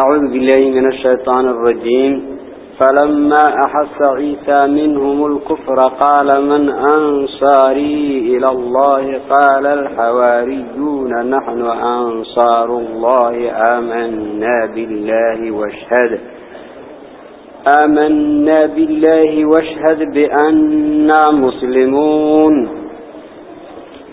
أعوذ بالله من الشيطان الرجيم. فلما أحس عيسى منهم الكفر قال من أنصاري إلى الله؟ قال الحواريون نحن أنصار الله آمنا بالله واشهد آمنا بالله واشهد بأننا مسلمون.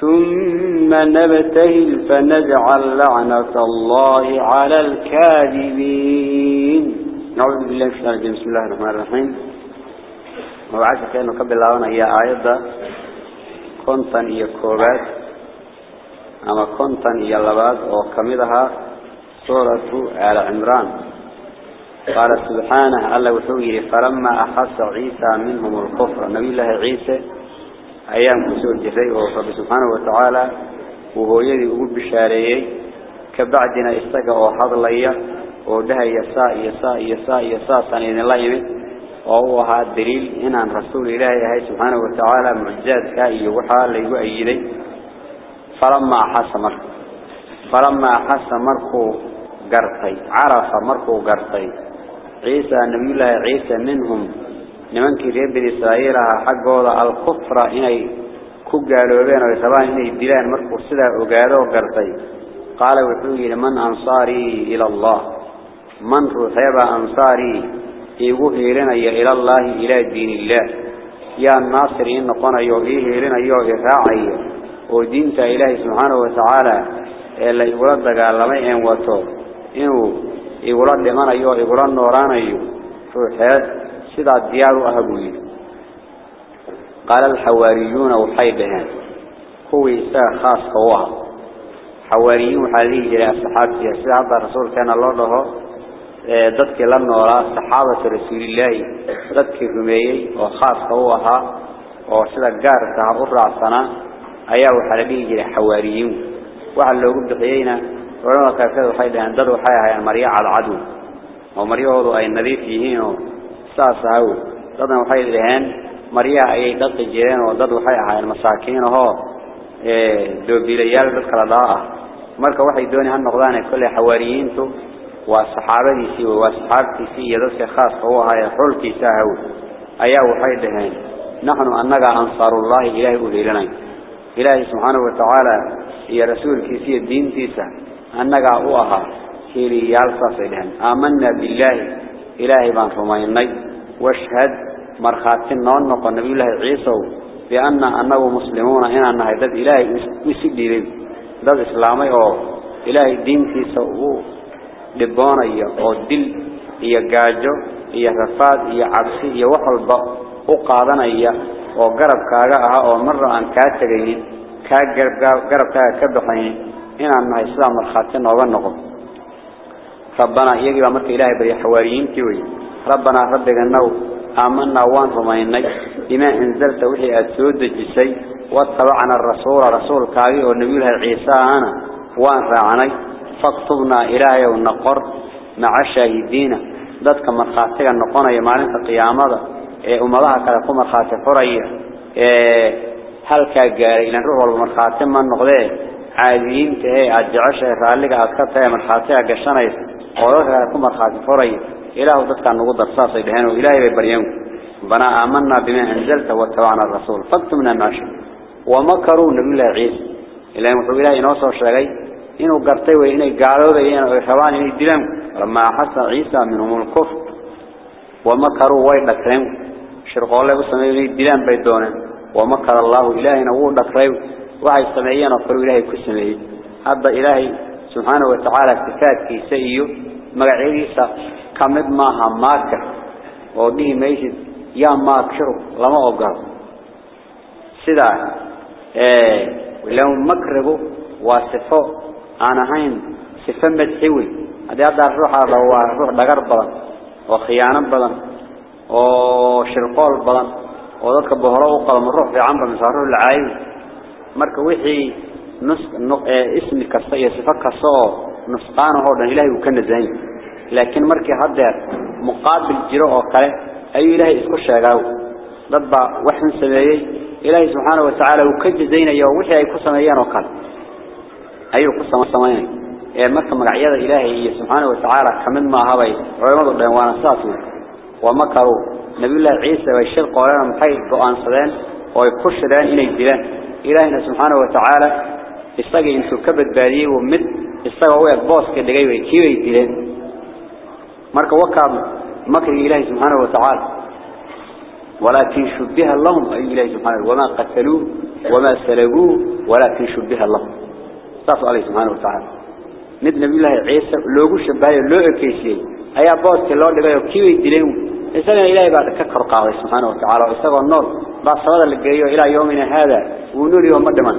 ثم نبتهل فنجعل لعنة الله على الكاذبين. نعوذ بالله من الشيطان بسم الله الرحمن الرحيم. وبعث كأنه قبل الله هي آيات كنتن إيا كوبات. أما كنتن إيا اللبات وكمدها سورة آل عمران. قال سبحانه الله وحوه فلما أحس عيسى منهم الكفر. نبي الله عيسى أيام كسور جري ورب سبحانه وتعالى وهو يدي أقول بشاريي كبعدنا استقى وحض لي ودها يساء يساء يساء يساء سنين الله يمد وهو هذا الدليل إن عن رسول الله سبحانه وتعالى معجزات كائي وحال ليقو أيدي فلما أحس مركو فلما أحس مركو قرطي عرف مركو قرطي. عيسى نبي الله عيسى منهم نمن كريم بن إسرائيل حق هذا الكفر إني كجالو بين الرسول إني دلنا مرقس سلا وجالو قرطي قال وحولي لمن أنصاري إلى الله من رثيب أنصاري يوه إلينا يا إلى الله إلى دين الله يا الناصر إن قنا يوه إلينا يا إرفاعي ودين تإله سبحانه وتعالى إلا يولد قال لما ينوته إنه يولد لمن يوه يولد نورانا يوه فرحيات سيدا الديار أهبوي قال الحواريون وحيدهان هو إساء خاص هو حواريون حاليه جري الصحابة سيدا الرسول كان الله له ضدك لنا وراء صحابة رسول الله. ضدك رميي وخاص هوها وسيدا قارة أرع سنة أياه حاليه جري حواريون. وعلى لو قد قيينا ولما كافية وحيدهان ضد وحيها المريع العدو. ومريعه أي النظيف يهينه ساساو dhaheen mariya ayay dad jireen oo dad waxay ahaayeen masaakiin oo ee doobilayaal dad kala daa marka waxay doonayaan noqdaan kulli xawaariyiintu waa saxaabadiisii waa saxaabtiisii iyo dadka khaaska u ahaa xulkiisa ahaw ayaa waxay dhaheen nahnu annaga ansaarullahi ilaahi u leelanay ilaahi subhanahu wa ta'ala iyo rasuulkiisa iyo diintiisa annaga u ahaa hiiliyaal saasay dhaheen aamanna billahi إلهي بان رميني واشهد مرخاتين نون نقول نبي الله عيسى بأن أنه مسلمون إن أنه دد إلهي مسجد لي دد إسلامي أو إلهي دين في سوء. لبانا أو دل إيا قاجو إيا رفاد إيا عبسي إيا وحلبا وقادنا إيا وقرب كاغا أو مرة أن كاتغين كاقرب كاغا كبحين إن أنها إسلام الخاتين وغنقم ربنا يجب أمرك إلهي بري حواريين كوي ربنا ربك النو آمنا وان رميني بما أنزلت وحي أتسود الجسي واتبعنا الرسول رسول كاغي والنبي الله عيسى أنا وان راعني فاكتبنا إلهي ونقر مع الشاهدين. ذاتك مرخاتك النقونا يمالين القيامة. أمضاها كالكو مرخاتك فرية هل كاقاري إلى نروح والمرخاتك من نقضيه عاديين تهي أجعش رالك أذكرتها مرخاتك قشانيس وذلك كالكو مرخاتك فرية إله ذاتك النقود الصاصي لهانه إلهي ببريانه. بنا آمنا بما أنزلت واتبعنا الرسول. فاكتبنا ماشي ومكروا نبي الله عيسى. إلهي محبو إلهي نوصر شغي إنه قرطي وإنه قالوا ذي إنه إخواني إنه دلم. لما حس عيسى منهم الكفر. ومكروا وين لكرم شرقوا الله بسمعي إنه دلم بيدونه. ومكر الله إلهي نقول لكرم وعي سمعيا وقالوا إلهي كسمعي هذا إلهي سبحانه وتعالى كفات كيسيه مقعيسى كمد ماها ماكر وبه ميسد يا ماكر لما أقر سدا إيه لو مكربه وصفه أنا هين صفة مدحوي هذا هذا الروح هو روح دقر بدن وخيانة بدن وشرقال بدن وذلك بهراء وقلم الروح في عمر من صاره العايز مرك وحي نص نق... اسم كسية صفة كساء نسقانه هذا إلهي وكان زين لكن مرك هذا مقابل جراء وقال أي إلهي اسكو شاقاو؟ ضد وحن سمايي إلهي سبحانه وتعالى وكج زين يا وحي أي كسميان وقال. أي قصة سمايان إيه مرك مقعيادة إلهي سبحانه وتعالى كمن ما هبي علماء الديوان الساسي ومكروا. نبي الله عيسى والشر قولنا محي قوان صدان ويكشران إلي الدلان إلهنا سبحانه وتعالى استقى إنسو كبت باديه ومد إستقى هو البوس كدقاي ويكيوي الدلان مرك وكام مكر إله سبحانه وتعالى ولكن شبه لهم أي إله سبحانه وما قتلوه وما سلقوه ولكن شبه لهم صلى الله سبحانه وتعالى مد نبي الله عيسى لو شبه لو أكيسي أي أبوات كالله اللي قايو كيوي دليو إنسان إله بعد ككر قاوة سبحانه وتعالى وإستغى النور بعد صلاة اللي قايو إلى يومنا هذا ونور يوم مدما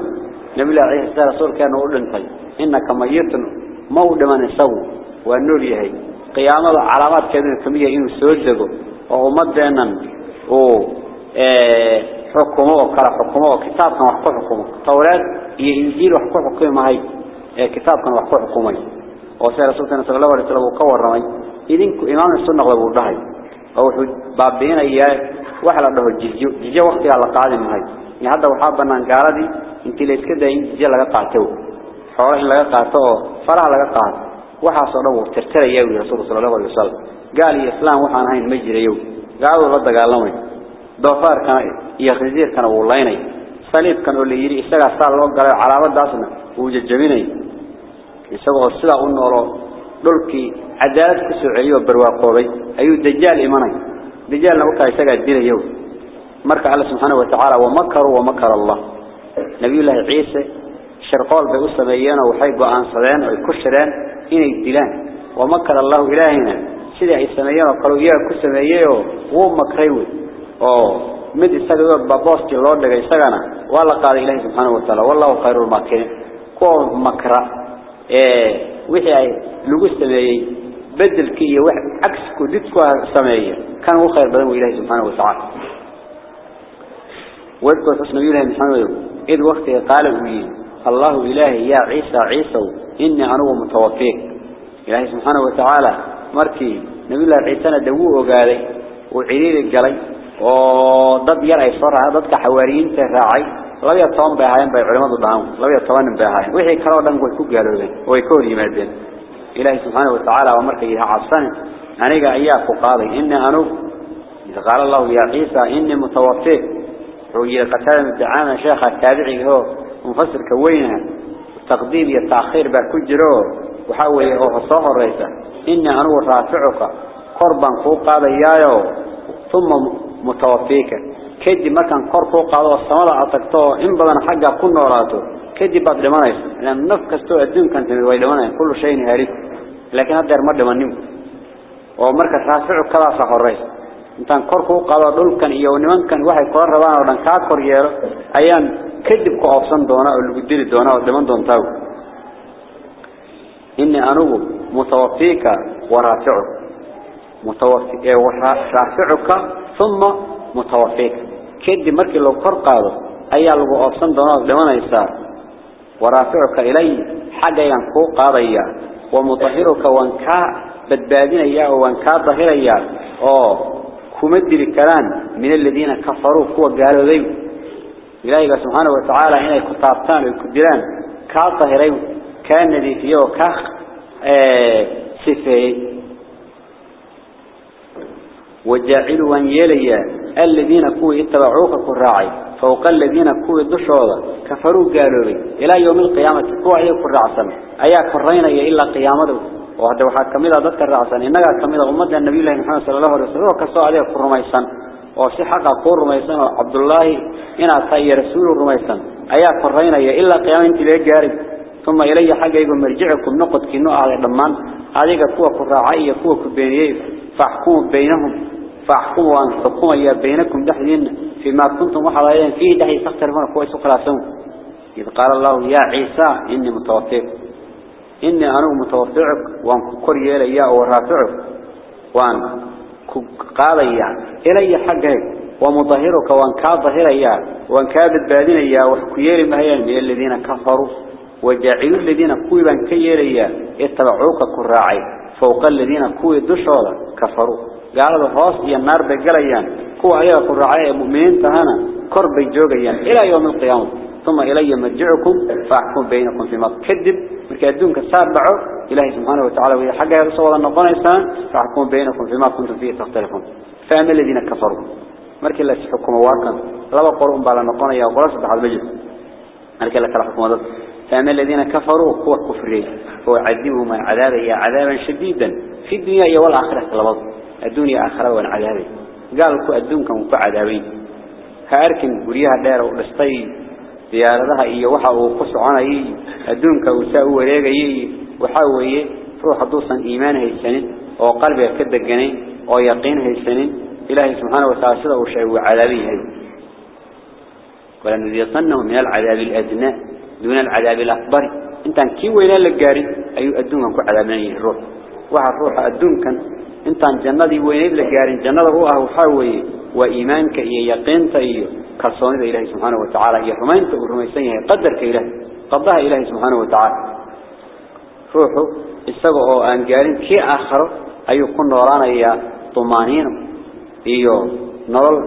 نبي الله عيسى رسول كان أولن طيب إنك ميت مودما نسو والنور يهي soo dego oo ummadeenan oo ee xukumo oo kala xukumo oo kitaabkan wax ku xukumo tawraad iyo injiil wax ku xukumahay كتاب كان وحكو حكومي وسير رسولنا صلى الله عليه وسلم وكور رمي إذنك إمام السنة غلبوا الضهي أو بابين إياه وحلا له الجزيو جزيو وقتها على قادم هاي هذا وحابنا انقاردي انت ليس كده جزيو لغا قاتو حوالي لغا قاتو فرع لغا قات وحاصل له ترترى يوي رسول صلى الله عليه وسلم قال يا إسلام وحان هاي مجرى يوي قالوا رد قالوا دوفار كان يخزير كان والليني صليب كانوا اللي يري إساقا صار الله قال علامات داسنا وججبيني isagoo sida u noolo dhulkii cadaalad ku soo celiyo barwaaqoobay ayuu dajaal imanay dajaalna waxa isaga dilayo marka Allah subhanahu wa ta'ala wa makaru wa makar Allah nabi ilaahi ciise sharqool bay u sameeyeen oo waxay go'aansadeen oo ku shireen dilaan wa makar Allah ilaahina sida ay sameeyeen oo kale iyaga ku sameeyay oo uu makray oo mid isaga babooski loo dhigay isagana waa la qaaday ilaahi subhanahu wa ta'ala wallahu khairul makirin ko makra wixii ay lagu sameeyay bedelkii iyo wax agsku didku sameeyay kan uu khayr badan ilaahay subhanahu wa ta'ala wadku xusna ilaahay subhanahu id waqti إني أنا متوفيك. إلهي سبحانه وتعالى مركي نبي الله عيسانا دووه قالي وعليل القلي وضب يرعي صرها ضدك حواريين تهراعي لا يطوان بهايين باي علماء ضدهم لا يطوان بهايين وحي كراو دنقوا يكوك قالوا بي ويكوني مادين. إلهي سبحانه وتعالى ومركي إيها عصاني أنا إياك وقالي إني أنا إذا قال الله يا عيسى إني متوفيك. رجل قتال الدعامة شيخة التابعي هو. مفسر كوينها. تقديم يا تأخير بكجرو وحاول يغصه الرئيس إني أنو رافعك قربان فوق هذا يايو. ثم متوفيك. كدي مكان قرب فوق هذا السماء أتكتو إن بدن حقا كن وراته كدي بعد لمنيس. لأن نفكس تو أدنك أنت ميوي لمنيس كل شيء هاريك لكن أدر مرد من نمو ومركز رافعك لا صح الرئيس إنتان قرب فوق هذا دول كان إيو نمان كان واحد ودن كاكور يارو أيان كذب قاصن دونا والجدير دونا والدمن دون تاو. إني أنو متوفيك ورافعك. متوفي أي ورافعك ثم متوفيك. كذب مرك لو قرقا له أي لو قاصن دونا والدمن يسار ورافعك إلي حاجة ينكو قاضيا ومطهرك وانكا بدبادين اياه وانكا ظهر اياه أو كمدر الكلام من الذين كفروا كوا قالوا ذيب. إلهي سبحانه وتعالى هنا كتابتان ويكدلان كاطهرين كان ذي فيه وكاخ سفه وجاعلوا أن يلي الذين كوا اتبعوك كراعي فوق الذين كوا الدشوضة كفروا قالوا ذي إلى يوم القيامة كوا أيه كراعسا أيا كرين إلا قيامته وهذا kamida dadka raacsan inaga kamida ummadda nabi ilaahay maxamed sallallahu alayhi wasallam ka soo adeeg ku rumaysan oo si xaq ah ku rumaysan oo abdullahi ina tahay rasuul rumaysan ayaa qoraynaya ilaa qiyaamada la gaaray thumma ilayya xagaygu marji'ukum noqodkiinu ahday dhamaan adiga kuwa ku raacay iyo kuwa ku beeniyay fahkum baynahum fahkum wa anfukum ya baynakum dahdin fima kuntum waxalayeen fi dahi takhtalifuna kuwa isu khilaafsan إذ قال الله يا عيسى إني متوفيك إني أنا متوفعك وأن كوريا ليا ورافعك وأن قاضيا إلي حقك ومطهرك وأن كاظهر يا وأن كابد بادين يا وحكيير مهيان من الذين كفروا وجعلوا الذين كويبا كييريا اتبعوك كراعي فوق الذين كوي دشولا كفروا. قالوا الراس يا النار بقليان كو أيها كراعي مؤمنين تهانا كرب جوغيان إلى يوم القيامة. ثم إلي مرجعكم فأحكم بينكم فيما كذب مركادونك سابعوا إلهي سبحانه وتعالى وهي حقا يرسول النقون إنسان. فأحكم بينكم فيما كنتم فيه تختلفون. فأما الذين كفروا. مركا الله سحكم واقعا لابا قرؤون بالا نقون يا قرص بحال مجلس مركا الله كلا حكم فأما الذين كفروا هو كفرين هو عذبهم عذابا يا عذابا شديدا. في الدنيا والآخرة لبض الدنيا آخرة والعذابين قالوا الدنيا كعذابين هاركن قريها دار ولستي diyaaradaha iyo waxa uu ku soconayay adduunka uu saa u wareegayay waxa weeye ruux haduusan iimaan haysanin oo qalbiga ka deganay oo yaqiin haysanin ilaahay subhanahu wa ta'ala sida uu sheegay uu cadaabi yahay wala nudiyasanahu min al-adab al-adna duna al-adab al-akbar intan kii weyna la gaarin ayuu adduunkan ku cadaabanayay ruux waxa ruuxa adduunkan intan jannadii weynayd la gaarin jannada uu ah waxa weeye waa iimaanka iyo yaqiinta iyo كالصوني إلهي سبحانه وتعالى يحمين تقرميسيه قدرك إلهي قضاها إلهي سبحانه وتعالى روحه استقعوا أن قالين كي آخر أي يكون نورانا إيا طمانين إيو نرل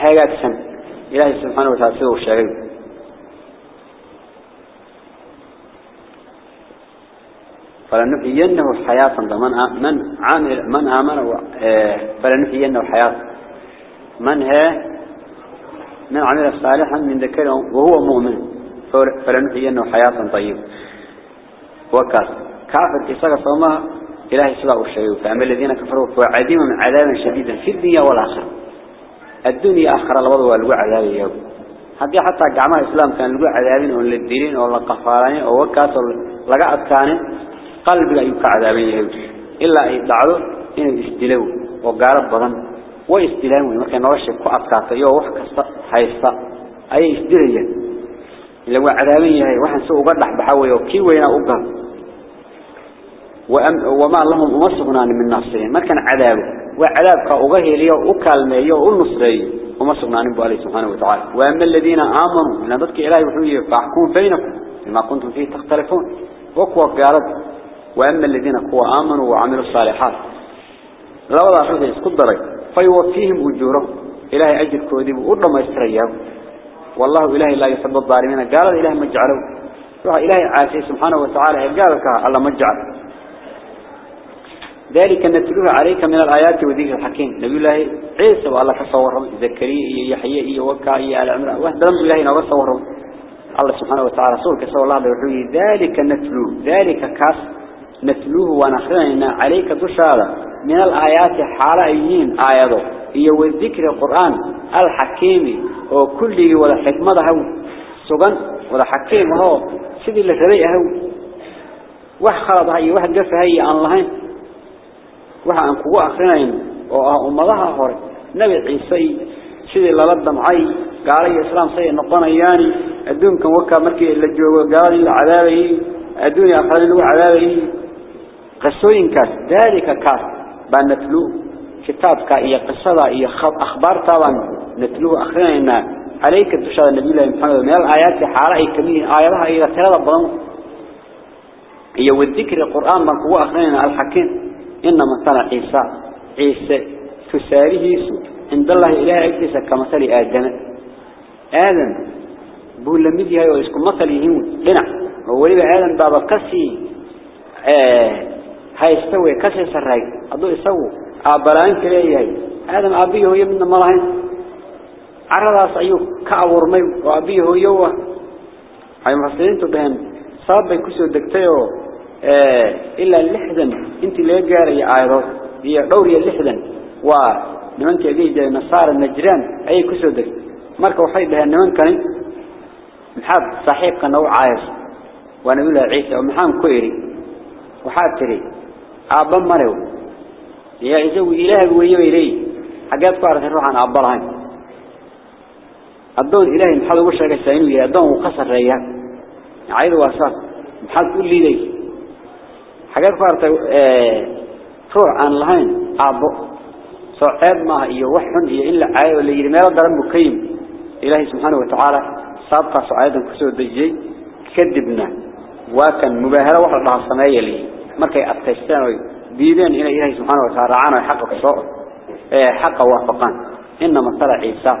حاجات سن إلهي سبحانه وتعالى سيده الشغيب فلنحيينه حياة من من عامل من آمن فلنحيينه حياة من هي؟ من عمل صالحا من ذكر وهو مؤمن. فلنحيينه حياة طيبة. وكاس كافر إساق صومها إلهي سبع الشيء فأما الذين كفروا فعديم عذابا شديدا في الدنيا والآخرة. الدنيا آخرة لوضوا لقوا عذاب يوم. هذه حتى جماعة الإسلام كان لقوا عذابين ولا الدينين قفارين أو وكاس لقى أتكان قلب يبقى عذابين إلا يدعوا إنه يستلوا وقارب بضن iyo wax kasta haysta ay isdirayeen ila waa cadaaban yahay waxaan soo uga dhaxbaxa way oo kii weyna u gal وما لهم ومسغنان من نفسهم ما كان عذابه وعذابك أغهيليه وكالميه ونصريه ومسغنان بأله سبحانه وتعالى. وأما الذين آمنوا. من ذلك إلهي وحوية. فاحكون بينكم. بما كنتم فيه تختلفون. وقوة قالت وأما الذين قوة آمنوا وعملوا الصالحات. لا وضع درك فيوفيهم أجورهم. إلهي أجر كوديب ورما يسترياه والله إلهي لا يحب الظالمين. قال الإله مجعله روح إلهي عاسي سبحانه وتعالى. قال لك الله مجعل ذلك نتلوه عليك من الآيات وذكر الحكيم. نبي الله عيسى والله تصورهم زكريا يحيى وكاء على عمره واحد دم الله نتصورهم الله سبحانه وتعالى رسولك صلى الله عليه ذلك نتلوه ذلك كاس. نتلوه ونخرجنا عليك دشارة من الآيات حارئين آياته. هي والذكر القرآن الحكيم وكله والحكمة هو. سبحان والحكيم هو. سيد الثري هو. واحد خلط هاي واحد جف هاي الله واحد أنكوا آخرين. وأمضها هور نبي عيسى سيد الله ردم معي. قال عليه السلام سيد نقضنا إياني الدون كان وكا مكي اللي جوا قال العذابه الدون له عذابه cadaabayay qisooyinkaas dalika kaas baan natlu kitaabka iyo qisada iyo akhbaarta baan natlu akhrinaynaa عليك تشهد النبي الله محمد من الآيات حالة كمية آياتها إلى ثلاثة بضم هي والذكر القرآن من قوة أخرين الحكيم. إن مثل عيسى عيسى تساريه عند الله إله أكتسى كمثل آدم. آدم بقول لمدي هاي ويسكن مثل يهون هنا هو لبا آدم بابا آه هاي يستوي كسي سراي أدو يسوي. أبران كليه آدم أبيه هو يمن مراهن. عرضاس أيوه كأورمي وأبيه هو يوه. هاي مفسرين تبهن. صاب بيكسو دكتيو. إلا اللحدا انت اللي قاري آيضا هي دوري اللحدا ونمانك يجي نصار النجران. أي كسو دك. مركا وحيد لها نمان كان محاب صاحبك نوع عايز. وأنا أقول عيسى. ومحام كويري. وحاب عابا مريو. يا إزوي إله ويو إلي حقات قارة الروح عن عبالهين الدون إلهي محاد وشرك السائنو يا الدون وقصر ريان عيد واسط محاد كل لي حاجات قارت روح عن لهين عبو صعب ما هي وحن هي إلا عاي ولا يرمي ضرب مكيم إلهي سبحانه وتعالى سابقا صعيدا كسود دجي كذبنا وكان مباهلة واحد مع الصنايا لي مركي أبتشتان بيدين إلى إلهي سبحانه وتعالى عانا حق صور حق وافقان إنما طلع عيسى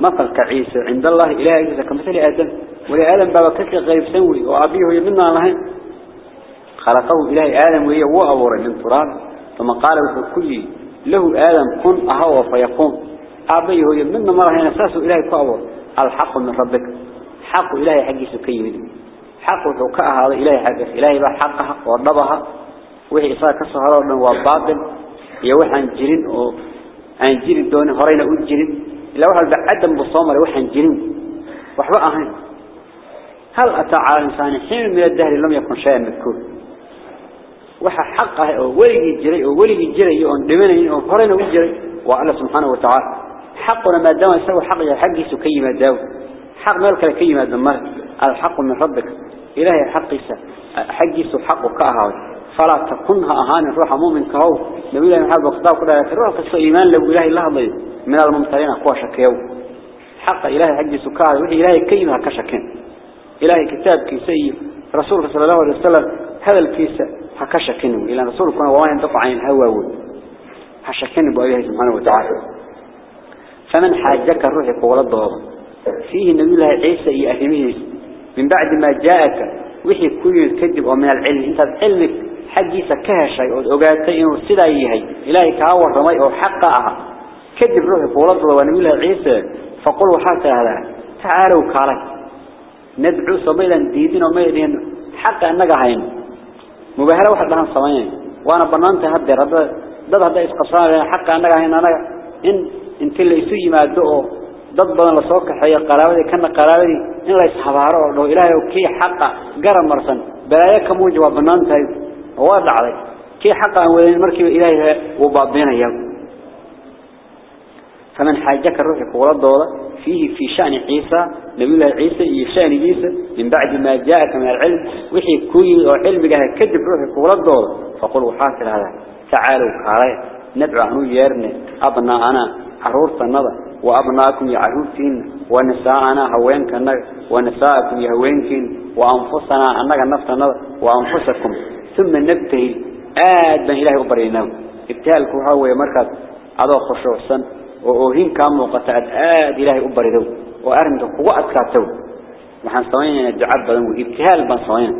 مثل كعيسى عند الله إله إذا كمثل آدم ولآدم بابا كك غيب سوي وأبيه يمنى الله خلقه إله آدم وهي هو أور من تراب ثم قال كل له آدم كن أهوى فيقوم أبيه يمنى هنا أساس إله كأور الحق من ربك حق إله حق سكيم حق وحكاء هذا إله حق إله بحقها وربها وهي إصاء كسهر يوحى عن جرين أو عن جرين دون هرين أو جرين إلا واحد بعدم بالصومر وحن جنين وحبا أهين هل أتى على الإنسان حين من الدهر لم يكن شيئا مذكور وحا حقه ولي جري أو ولي جري أو دمنه أو فرين أو جري. وعلى سبحانه وتعالى. حقنا ما دام يسوي حق حقي سكي ما حق مالك لكي ما الحق من ربك. إلهي حقي حقي حقك أهوي فلا تكونها أهان الروح مؤمن كهو. نبي الله محمد وقضاء كلها الروح قصة إيمان لو إلهي الله ضيب من الممتلين أقوى شكيو. حق إلهي حق سكاه وحي إلهي كيمها كشكين. إلهي كتاب كيسي. رسولك صلى الله عليه وسلم هذا الكيس هكشكين إلى رسولك وما ينطق عن الهوى هشكين بأيه سبحانه وتعالى. فمن حاجك الروح قول الضوء فيه النبي الله عيسى يأهمه من بعد ما جاءك وحي كل الكذب ومن العلم. انت علمك حقيسة كهشي وقالتي إنه سلايهي. إلهي كاور رمي أو حقها كذب روحي فولد الله عيسى. فقل وحاك هذا. تعالوا كالي ندعو صبيلا ديدين وما يدين حق أنك هين. مباهلة واحد لها صمين وأنا بنانت هدي رب. ضد هذا إسقصان. حق أنك هين. أنا إن انت اللي يسوي ما ضد بدن لسوك حي قراودي كنا قراودي إن لا يسحبارو لو إلهي وكي حق قرم مرسن بلايك موجوا بنانت وارد عليك كي حق أولين مركب إلهي وبابين يوم فمن حاجك الروح قول الدولة فيه في شأن عيسى نبي الله عيسى شأن عيسى من بعد ما جاءك من العلم وحي كوي وعلم جاه كذب روح قول الدولة فقل وحاصل هذا تعالوا كاري ندعو عنه يرني أبناءنا عرورت النظر وأبناءكم يعرورتين ونساءنا هوينك النظر ونساءكم يهوينكين وأنفسنا أنك النفس النظر وأنفسكم. ثم نبتهل آد من إلهي أبريناه ابتهالك هو مركز. أضو خشوع سن وأوهين كان موقتات آد إلهي أبريناه وأرمته قوة أتكاتو وحان سوين الدعاء بدن وابتهال بان سوين.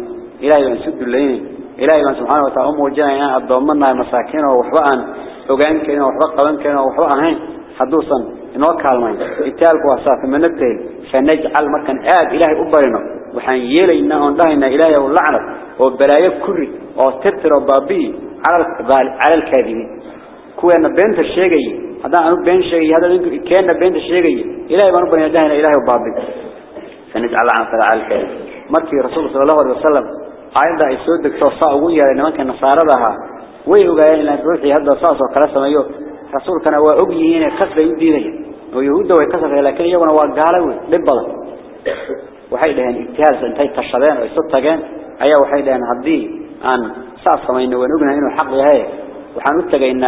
إلهي سد الليين إلهي سبحانه وتعالى. أمه جانا الضومنا مساكين وحبقا وقان كينا وحبقا قبان كينا وحبقا هين. حدوثا إنه كالمين ابتهالك وأساف من نبتهل فنجعل مركن آد إلهي أبريناه وحان يلينا أندهنا إلهي واللعنة وبلايا كري. وتتر وبابي على على الكاذبين. كوينا بنت الشيء هذا أنا بنت الشيء هذا كان بنت الشيء إلهي ما نبني دهنا إلهي وبابي. فنجعل عن على الكريم مركي رسول صلى الله عليه وسلم. عيدا يسودك توصاء ويا لما كان نصارضها ويوغا إن روحي هذا صاص رسول كان وأبيه هنا كسر يديه ويهود دوا كسر لكن يوم وقالوا لبلا وحيدا هن اتهال سنتي تشرين وستة جان أي وحيدا هن عدي عن صاف ما إنه ونقول هنا حق هاي وحنقول تجا إن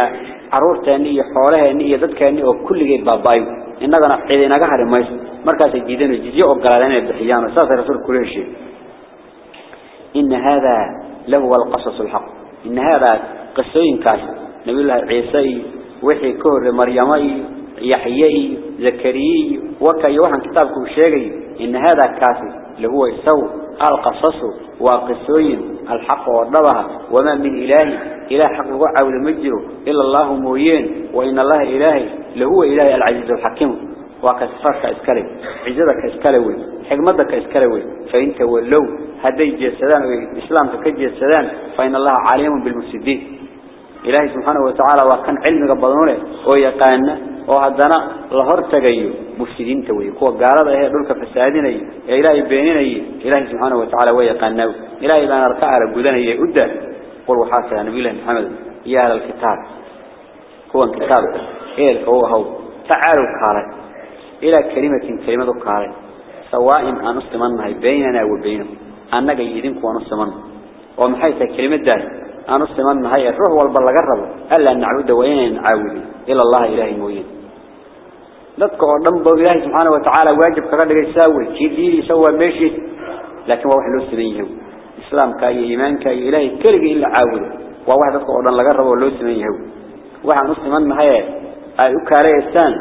عروت هني حوالها هني يدك كأني وكل جيت بابايو إننا جنا حيدنا جهر ماش مركز جديد وجديد أو قرادين الدحيان وصاف رسول كل شيء إن هذا له القصص الحق إن هذا قصين كاس نقول له عيسى ka hor maryama يحيى زكريا وكا وحن كتابكم شيغي إن هذا كافي اللي هو القصص وقصوين الحق والنبها وما من إله إله حق وعى ولمجره إلا الله مويين وإن الله إلهي اللي هو إله العزيز الحكيم وكسفارك إسكالي عزتك إسكالي حكمتك إسكالي فإنت ولو هدي جسدان وإسلام تكجي جسدان فإن الله عليم بالمسدين إلهي سبحانه وتعالى وكان علم قبضونه ويقان وهدنا لهر تجيو مفسدين توي. كوا قارض هي دولك أي إلهي بينين أي إلهي سبحانه وتعالى ويقان نو. إلهي بان ركع على جودنا هي أدى. قل وحاسة نبي الله محمد. يا الكتاب. هو الكتاب. إيه هو هو. تعالوا كاره إلى كلمة كلمة كاره سواء أن نستمنها بيننا وبينهم أنك يدينك ونستمن ومحيث كلمة ذلك أنا استمان هاي الروح والبلغ الرب ألا نعود وين عاودي إلى الله إلهي موين نذكر ونبض الله سبحانه وتعالى واجب كذا يسوي كذير يسوي مشي لكن هو حلو سمينهم إسلام كاي إيمان كاي إله كل إلا عاود. وواحد أذكر ونبض الله ربه ولو سمينهم واحد أنا هاي. أيوكا ريسان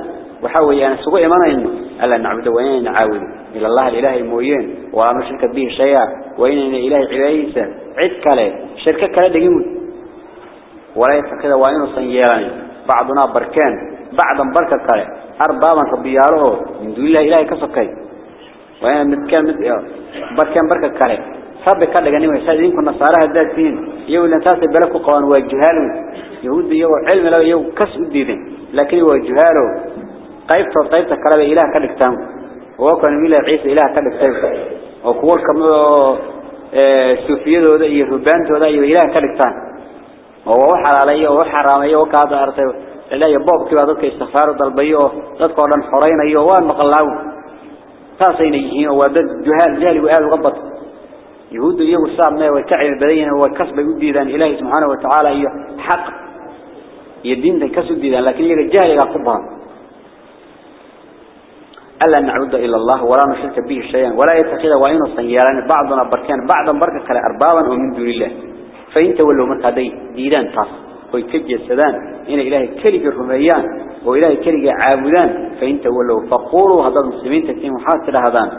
وحاولي أنا سوء إيمانا إنه ألا نعود وين عاودي إلى الله الإلهي موين ولا نشرك به شيئا. وإن إلهي عبايسان عيد كله شركة كله دقيقون. ولا يفكده وإنه صنيران بعضنا بركان بعضا بركة كله. أربابا ربي ياروه من دول الله إلهي كسكي. وإنه متكال مت... بركان بركة كله. صاب كله قانيما يسادين كنا صارا هدادتين يقول لنتاس بلك قوان واجهاله يهود يو علم له يو كسب ديدين لكن واجهاله قيبت وطيبت طيب كله إله كالكتام وقال ميلا عيس إله كالكتام وقوال كمه la iyo waa iyo rubaantooda iyo ilaaha ka dhigtaan oo wax xalaalay oo wax xaraamay oo ka daartay ilaahay boobkii baa dadka istighfaar dalbayo dadka dhan xoreynayo waa maqlaaw taasayna yihiin oo dad juhaal jahli oo aad uga yahuud iyagu saamay way ka cilmi badan kasbay u diidaan ilaahay subhanahu wa ta'ala iyo xaq iyo diinta ka soo diidaan laakiin iyaga jahliga ku ألا نعبد إلا الله ولا نشرك به شيئا ولا يتخذ وإن صيران بعضنا بركان بعضا بركة كلا أربابا ومن دون الله. فإن تولوا من هذي ديدان تص ويتجي السدان إن إلهي كلك الرميان وإلهي كلك عابدان فإن تولوا فقولوا هذا المسلمين تكتين محاصر هذان.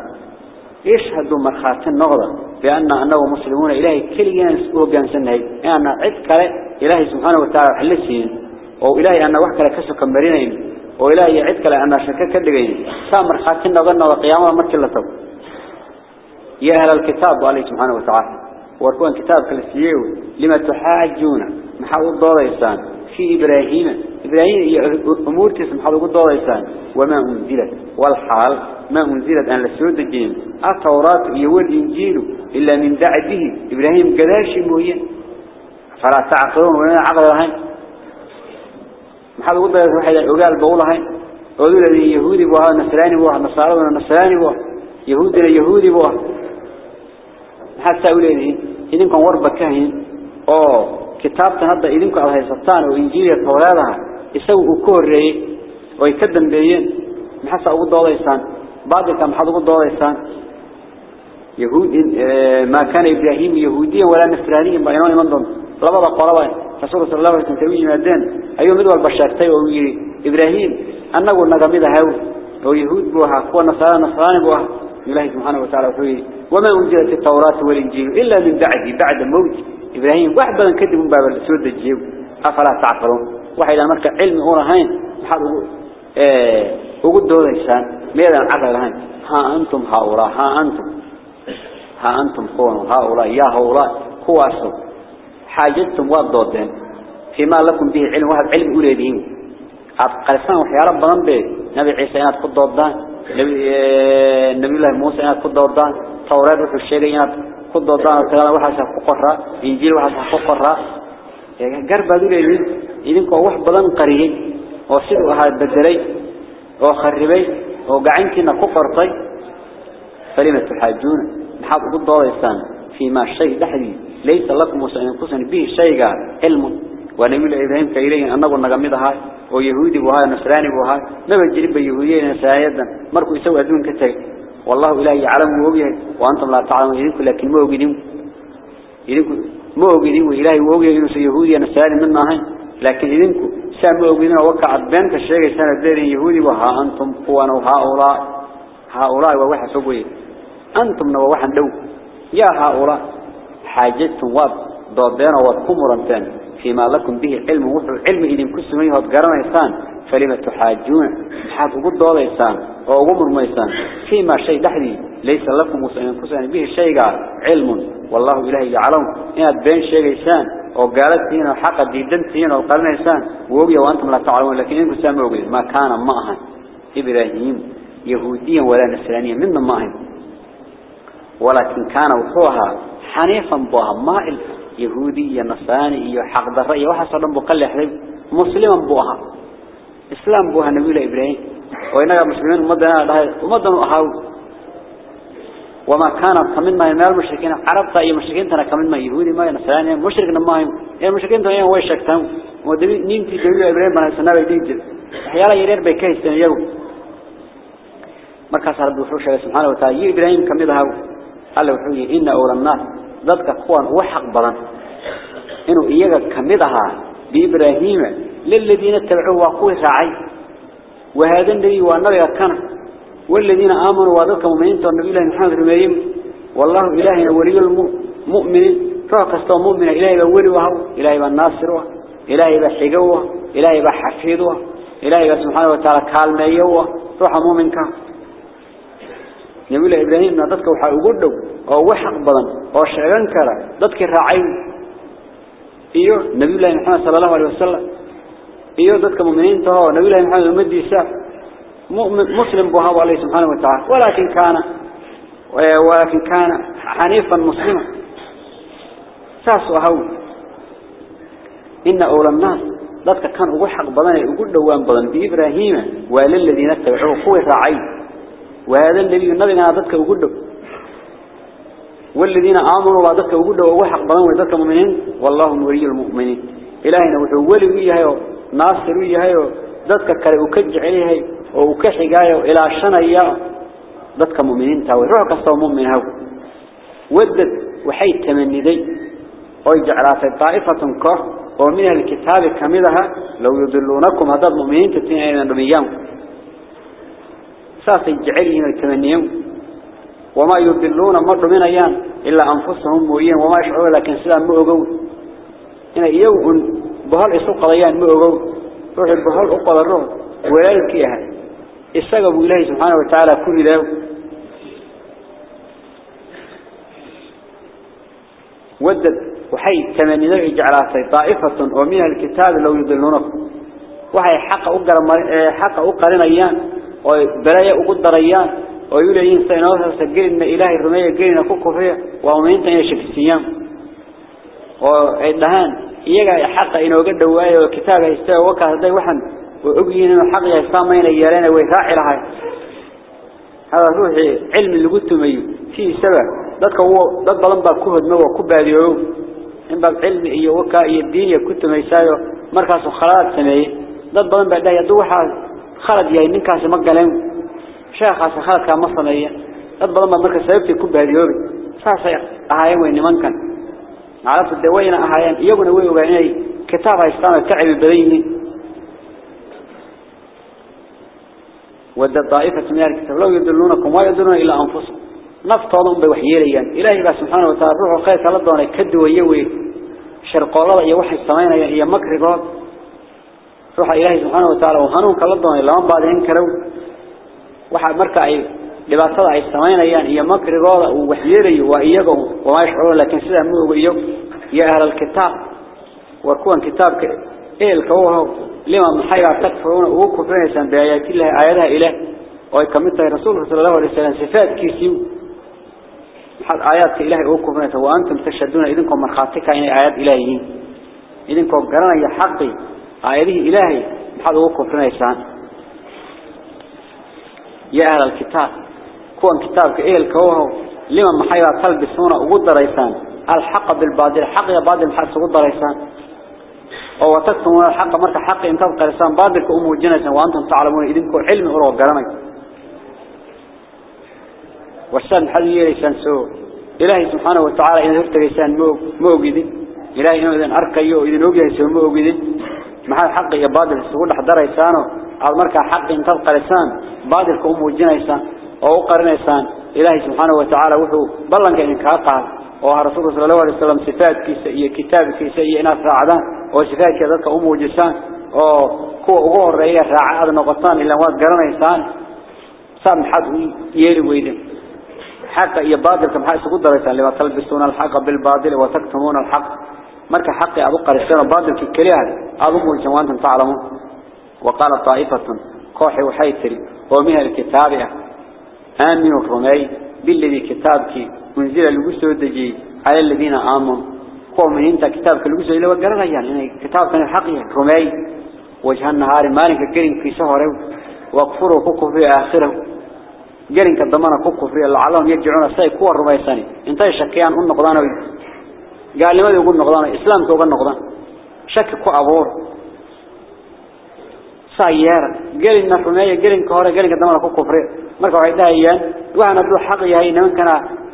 يشهدوا مرخاتين نغضا بأن أنه مسلمون إلهي كلك ينسقوا بيانسنهي أن عد كلا إلهي سبحانه وتعالى حلسين وإلهي أن وحكا لكسو كمبرينين وإلهي عد كلا أن شركة كدقين سامر خاتين نغضنا وقيامة مركي لطب يا أهل الكتاب عليه سبحانه وتعالى واركون كتاب كالسيئو لما تحاجون محاول الضوضيسان في إبراهيم إبراهيم أمور تسم حلق الضوضيسان وما أنزلت والحال ما أنزلت أن لسود الجنين التوراة يولد إنجيل إلا من بعده إبراهيم قداش مهين فلا تعقلون ولا عقل محل قد يكون حيث عقال بقوله أقول لي يهودي بوها نسراني بوها نصارى بوها نسراني بوها يهودي لي يهودي بوها حتى أقول لي إذنكم وربكاهين أوه كتاب تنضى إذنكم على هيسطان وإنجيل يتولادها يسوء كور ري ويكدم بيين محسا أقول دولة إسان بعد كم حد قد دولة إسان يهود ما كان إبراهيم يهوديا ولا نسرانيا بأيناني من ضمن لبضى قرابين yimaadeen ayuu mid walba sheegtay oo yiri ibrahim annagu naga mid ahaa oo yahuud buu ahaa kuwa nasara nasrani buu ahaa ilaahi subhanahu wa ta'ala wuxuu وما أنزلت التوراة والإنجيل إلا من بعد بعد موت إبراهيم بدن كذب من باب السود الجيب أفلا تعقلون؟ واحد أمرك علم أورهين حد وقد دول إنسان. ماذا عقل هين؟ ها أنتم هؤلاء ها أنتم. ها أنتم قوم هؤلاء يا هؤلاء. هو حاجتم والضودين فيما لكم به علم واحد علم أولادين. قلسان وحيا رب ضنبه نبي عيسى ينات قد ضدان نبي نبي الله موسى إنك كل دودان توراة وحي الشيء إنك كل دودان وكذا وحاسة فقرة إنجيل وحاسة فقرة قرب يريد إذنك واحد بدن قريه. وصلوا هذا بدري. وخربي. وقعنكنا كفرتي فلما تحاجون محاب قد ضوء فيما الشيء دحدي ليس لكم وسأنكسن به شيء علم. ونبي إبراهيم كإليه أنه نجمد هاي ويهودي وهاي نصراني وهاي ما بجرب يهوديين سايدا مركو يسوي أدون كتير. والله إلهي يعلم ووجه وأنتم لا تعلمون إذنكم لكن ما وجدين إذنكم ما وجدين وإلهي ووجه إنه سيهودي نصراني منا هاي. لكن إذنكم سام ما وجدين وقع بينك الشيء سنة دير يهودي وها أنتم قوان وهؤلاء هؤلاء وواحد سوي أنتم نوواحد لو. يا هؤلاء حاجتهم واد ضدين واد فيما لكم به علم وحو علم إذن كسمين وتقرن إنسان فلما تحاجون حاف قد دوض إنسان وأمر ميسان فيما شيء دحدي ليس لكم وسألين كسمين به شيء علم والله إلهي يعلم إن بين شيء إنسان وقالت هنا حق ديدن هنا وقالنا إنسان ووبيا وأنتم لا تعلمون لكن إنكم سامعوا ما كان معها إبراهيم يهوديا ولا نسرانيا من معهم. ولكن كان وقوها حنيفا بها مائل يهودي نصاني يو حق درأي وحسر بقل يحذب مسلما بوها. إسلام بها نبي الله إبراهيم. وإنها مسلمين ومدنا ومدنا أهو وما كانت كمن ما يمال المشركين عربتا أي مشركين تنا كمن ما يهودي ما ينصاني مشركنا ما هم أي مشركين تنا هو الشكتان ودبي نينتي جميع إبراهيم من السنة بيجل حيالا يرير بيكيستان يو مركز عرب الحوشة سبحانه وتعالى. يو إبراهيم كمن ahaa alla wuxuu yiri inna awlannas dadka kuwan ugu xaq badan inuu iyaga kamid ahaa biibraahiim lilladina tabi'u wa qwi raacay. وهذا النبي والنبي كان والذين آمنوا وذلك مؤمنين والنبي الله محمد رميم والله إلهي ولي المؤمن فاقصته مؤمن إلهي بولي وهو إلهي بالناصر إلهي بحقوه إلهي بحفيظه إلهي سبحانه وتعالى كالميوه روح مؤمن كان نبي الله إبراهيم وحا ugu oo wax badan oo sheegan kara dadkii raacay iyo nabi ilaahi maxamed sallallahu alayhi wasallam iyo dadka muuminiinta oo nabi ilaahi maxamed umadiisa mu'min muslim buu hawa alayhi subhanahu wa ta'ala walakin kana walakin kana hanifan muslima saasu haw inna awla an-nas dadka kan ugu xaq badan ee ugu dhawaan badan bi ibraahim waa lilladina tabi'u kuwi raacay وهذا النبي النبي أنا ذاتك وجوده والذين آمنوا وذاتك وجوده وحق بلان وذاتك مؤمنين والله ولي المؤمنين. إلهنا وحولي وياه ناصر وياه ذاتك كله وكجع عليه وكحجايه إلى إياه. ذاتك مؤمنين تاوي روح كستو مؤمن هاو. ودد وحي تمني ذي ويجعلات طائفة كه ومنها الكتاب كمدها لو يضلونكم هذا المؤمنين تتين أين النبيان ساسي جعلين التمنيون وما يضلون مر من أيام إلا أنفسهم مويين وما يشعرون لكن سلام مؤقون هنا يوم بهال إسوق ضيان مؤقون روح البهال أقضى الروح. ويالك إياها استقبوا إلهي سبحانه وتعالى كل ذو ودد وحي تمني ذو جعلاتي طائفة ومنها الكتاب لو يضلونكم وحي حق أقل أيام. وبلايا أقول دريان ويقولين سينوها سجلنا إلهي الرمية جلنا كوكو فيها وأمين تنيا شكسيان وإدهان إيجا حق إنه قد دوايا وكتابه يستوى وكا هذا وحن وأبين إنه حق يستامين يرين ويراعي لها. هذا روحي علم اللي قلت ميو. فيه سبب ذاتك هو ذات بلنبا كهد موا كباديو إن باب علم إيه وكا إيه الدين كنت ميسايو. مركز خلاص سميه ذات بلنبا ده يدوحا خلد يا نكاس ما قالين شيخاس خلد كان مصنعية dad badan baa marka sababtay ku baadiyoobay saasay ahaayeen way nimankan عرفت الدوين أهايان يقولون ويقولون وغاني كتاب إسلام كعب بديني ود الطائفة من الكتاب. لو يدلونكم ما يدلون إلا أنفسهم نفتضهم بوحييريا. إلهي بقى سبحانه وتعالى. روح خير كالدون يكدوا ويوي. شرق الله يوحي السمين هي مكر قاد روح إلهي سبحانه وتعالى. وهنون كالدون إلا هم بعدين كرو وحا مركع dhibaatada ay sameynayaan iyo makrigooda uu waxyeelayo waa iyaga waa yashcuru laakiin sida ma ogayo ya ahlul kitaab wa kuwan kitaabka eelka oo lima maxay takfuruna ugu kufrinaysan biayati ilaahi ayadaha ilaah oo ay kamid tahay rasuulka sallallahu alayhi wasallam sifaadkiisii maxad aayaadka ilaahay oo kufrinaysa wa antum tashaduna idinkum markhaatika inay aayad ilaahi idinkum garanaya xaqi aayadihi ilaahay maxad ugu kufrinaysaan يا أهل الكتاب. كون كتابك إيه الكوه لما محيوة قلب السنة وقد ريسان الحق بالبادل؟ الحق يا بادل حس وقد ريسان أو تسمون الحق مرت حق إن تبقى ريسان بادل أمو جنجا وأنتم تعلمون إذنكم علم أروا قرمك والسان حذي ريسان سوء إلهي سبحانه وتعالى إذا هرت ريسان موق إذن إلهي إذن أركيو إذن أجيسي موق إذن محيوة حق يا بادل سوء لحد ريسانه أو مركا حق انتلق لسان بادل كأم وجنيسان أو قرنيسان. إلهي سبحانه وتعالى وحو بلن كأن كاقع وها رسول صلى الله عليه وسلم صفات كيسية كتاب كيسية إناس راعدان وصفات كذلك أم وجسان أو كو أغور رأيه راعاد نقطان إلا واد قرنيسان. سام حد يلي ويدين حق يا باطل كم حق سقط درسان لما تلبسون الحق بالباطل وتكتمون الحق. مرك حق أبو قرسان باطل في كليه أبو الجوان تعلمون. وقال طائفة كوحي وحيتري ومن الكتاب آمنوا الرمي بالذي كتابك منزل الوسو الدجي على الذين آمنوا. قوم إنت كتابك الوسو إلا وقرنا يعني كتاب كان الحقيقة رمي وجه النهار مالك الكريم في سهره واكفروا كوكو في آخره. جرينك الضمانة كوكو في لعلهم يرجعون ساي كوا الرميساني إنت شكيان ان نقضان قال لماذا يقول نقضان؟ إسلام كوغا نقضان. شك كو أبور. سايار جرين الرمية جرين كهورة جرينك الضمانة كوكو في مركا وعيدها ايان وأنا دو حق يهي نمن كان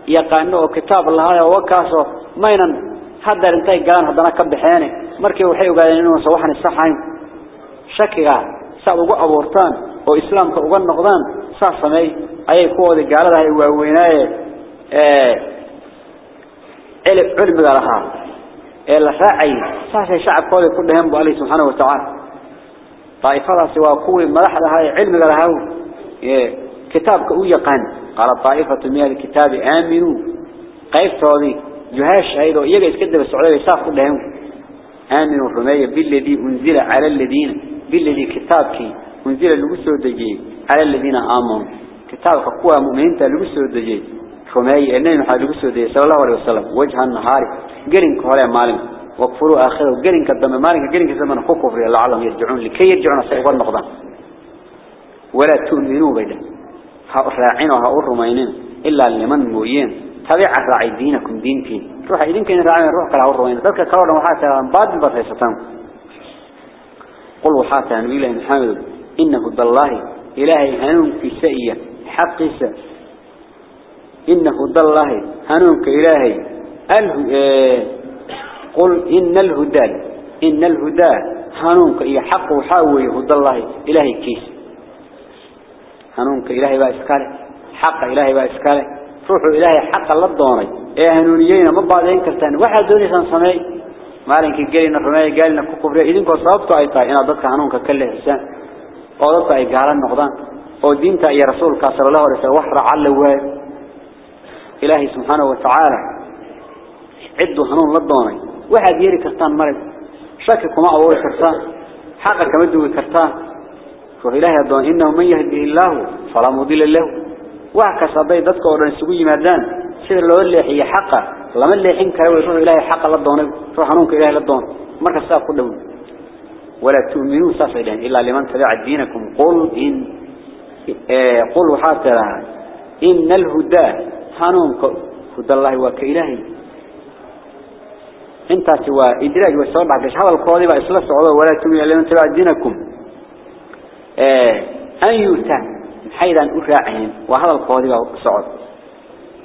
يقانو كتاب الله هذا وكاسو مينا هدر انتي قالان هدنا كبحياني مركي وحي وقالين إنه سوحن الصحين شكيها سابقوا أبورتان وإسلام كوغا نقضان saas sameey ayay kuwooda gaalada ay waaweynaaye ee cilmiga lahaa ee la raacay saasay shacabkooda ku dhaheen bu Kuwii madaxda ahaa ee cilmiga lahaa ee kitaabka u yaqaan qala طائفة من الكتاب آمنوا. juhaash aydo iyaga iska daba socday saaf ku dhaheen آمنوا. رمية. بالذي أنزل على الذين. بالذي كتابك أنزل لغسو دجي على الذين آمنوا. كتابك قوة مؤمنين لغسو دجي رمي إنه نحن لغسو دجي صلى الله عليه وسلم. وجه النهار. قرن كهولا مالك وكفروا آخره قرن كالدم مالك قرن كالزمن كفر لعلهم يرجعون لكي يرجعون سيقول نقضان ولا تؤمنوا بيدا راعين وهؤر رمينين إلا لمن مويين تبع راعي دينكم دينكين روح إذنكين راعين روح كلا هؤر رمينين ذلك كورا وحاسا بعد بطيستان قل وحاسا نبيله محمد إنه هدى الله إلهي هنون في سئية حق سئ إنه هدى الله هنون كإلهي. قل إن الهدى إن الهدى حنونك إيا حق وحاوي هدى الله إلهي كيس. حنونك إلهي بأسكاله حق إلهي بأسكاله فروحوا إلهي حق الله الضوني. إيا هنونيين مبادئين كرتان واحد دوني سنصمي مالين كيف قالي نحرمي قالي نكو قبرية إذن كو صابتوا أيطا إنا ضدك هنونك كل إحسان قولتوا أي قهلا نقضان قول دينتا إيا رسول كاسر الله ورسا وحرع اللوه إلهي سبحانه وتعالى. عدوا هنون الله الضوني. Waxaad yeeri kartaan maray shaki kuma awoodi kartaan xaqa kama duwi kartaan ruux ilaahi adoon innahu man yahdihi illahu fala mudilla lahu wax ka sabay dadka oo dhan isugu yimaadaan sida loo leexiyo xaqa lama leexin karo ruux ilaahi xaqa la doonay ruux hanuunka ilaahi la doon marka saa ku dhaw ولا تؤمنوا ساسدا إلا لمن تبع دينكم قل إن قل وحاتى إن الهدى هنونك هدى الله وكإلهي انت سوى إدراج وسوى بعد هذا القاضي بقى إسلاس عضو ولا إلا لمن تبع دينكم. أن يؤتى حيثا أفراعهم وهذا القاضي بقى صعد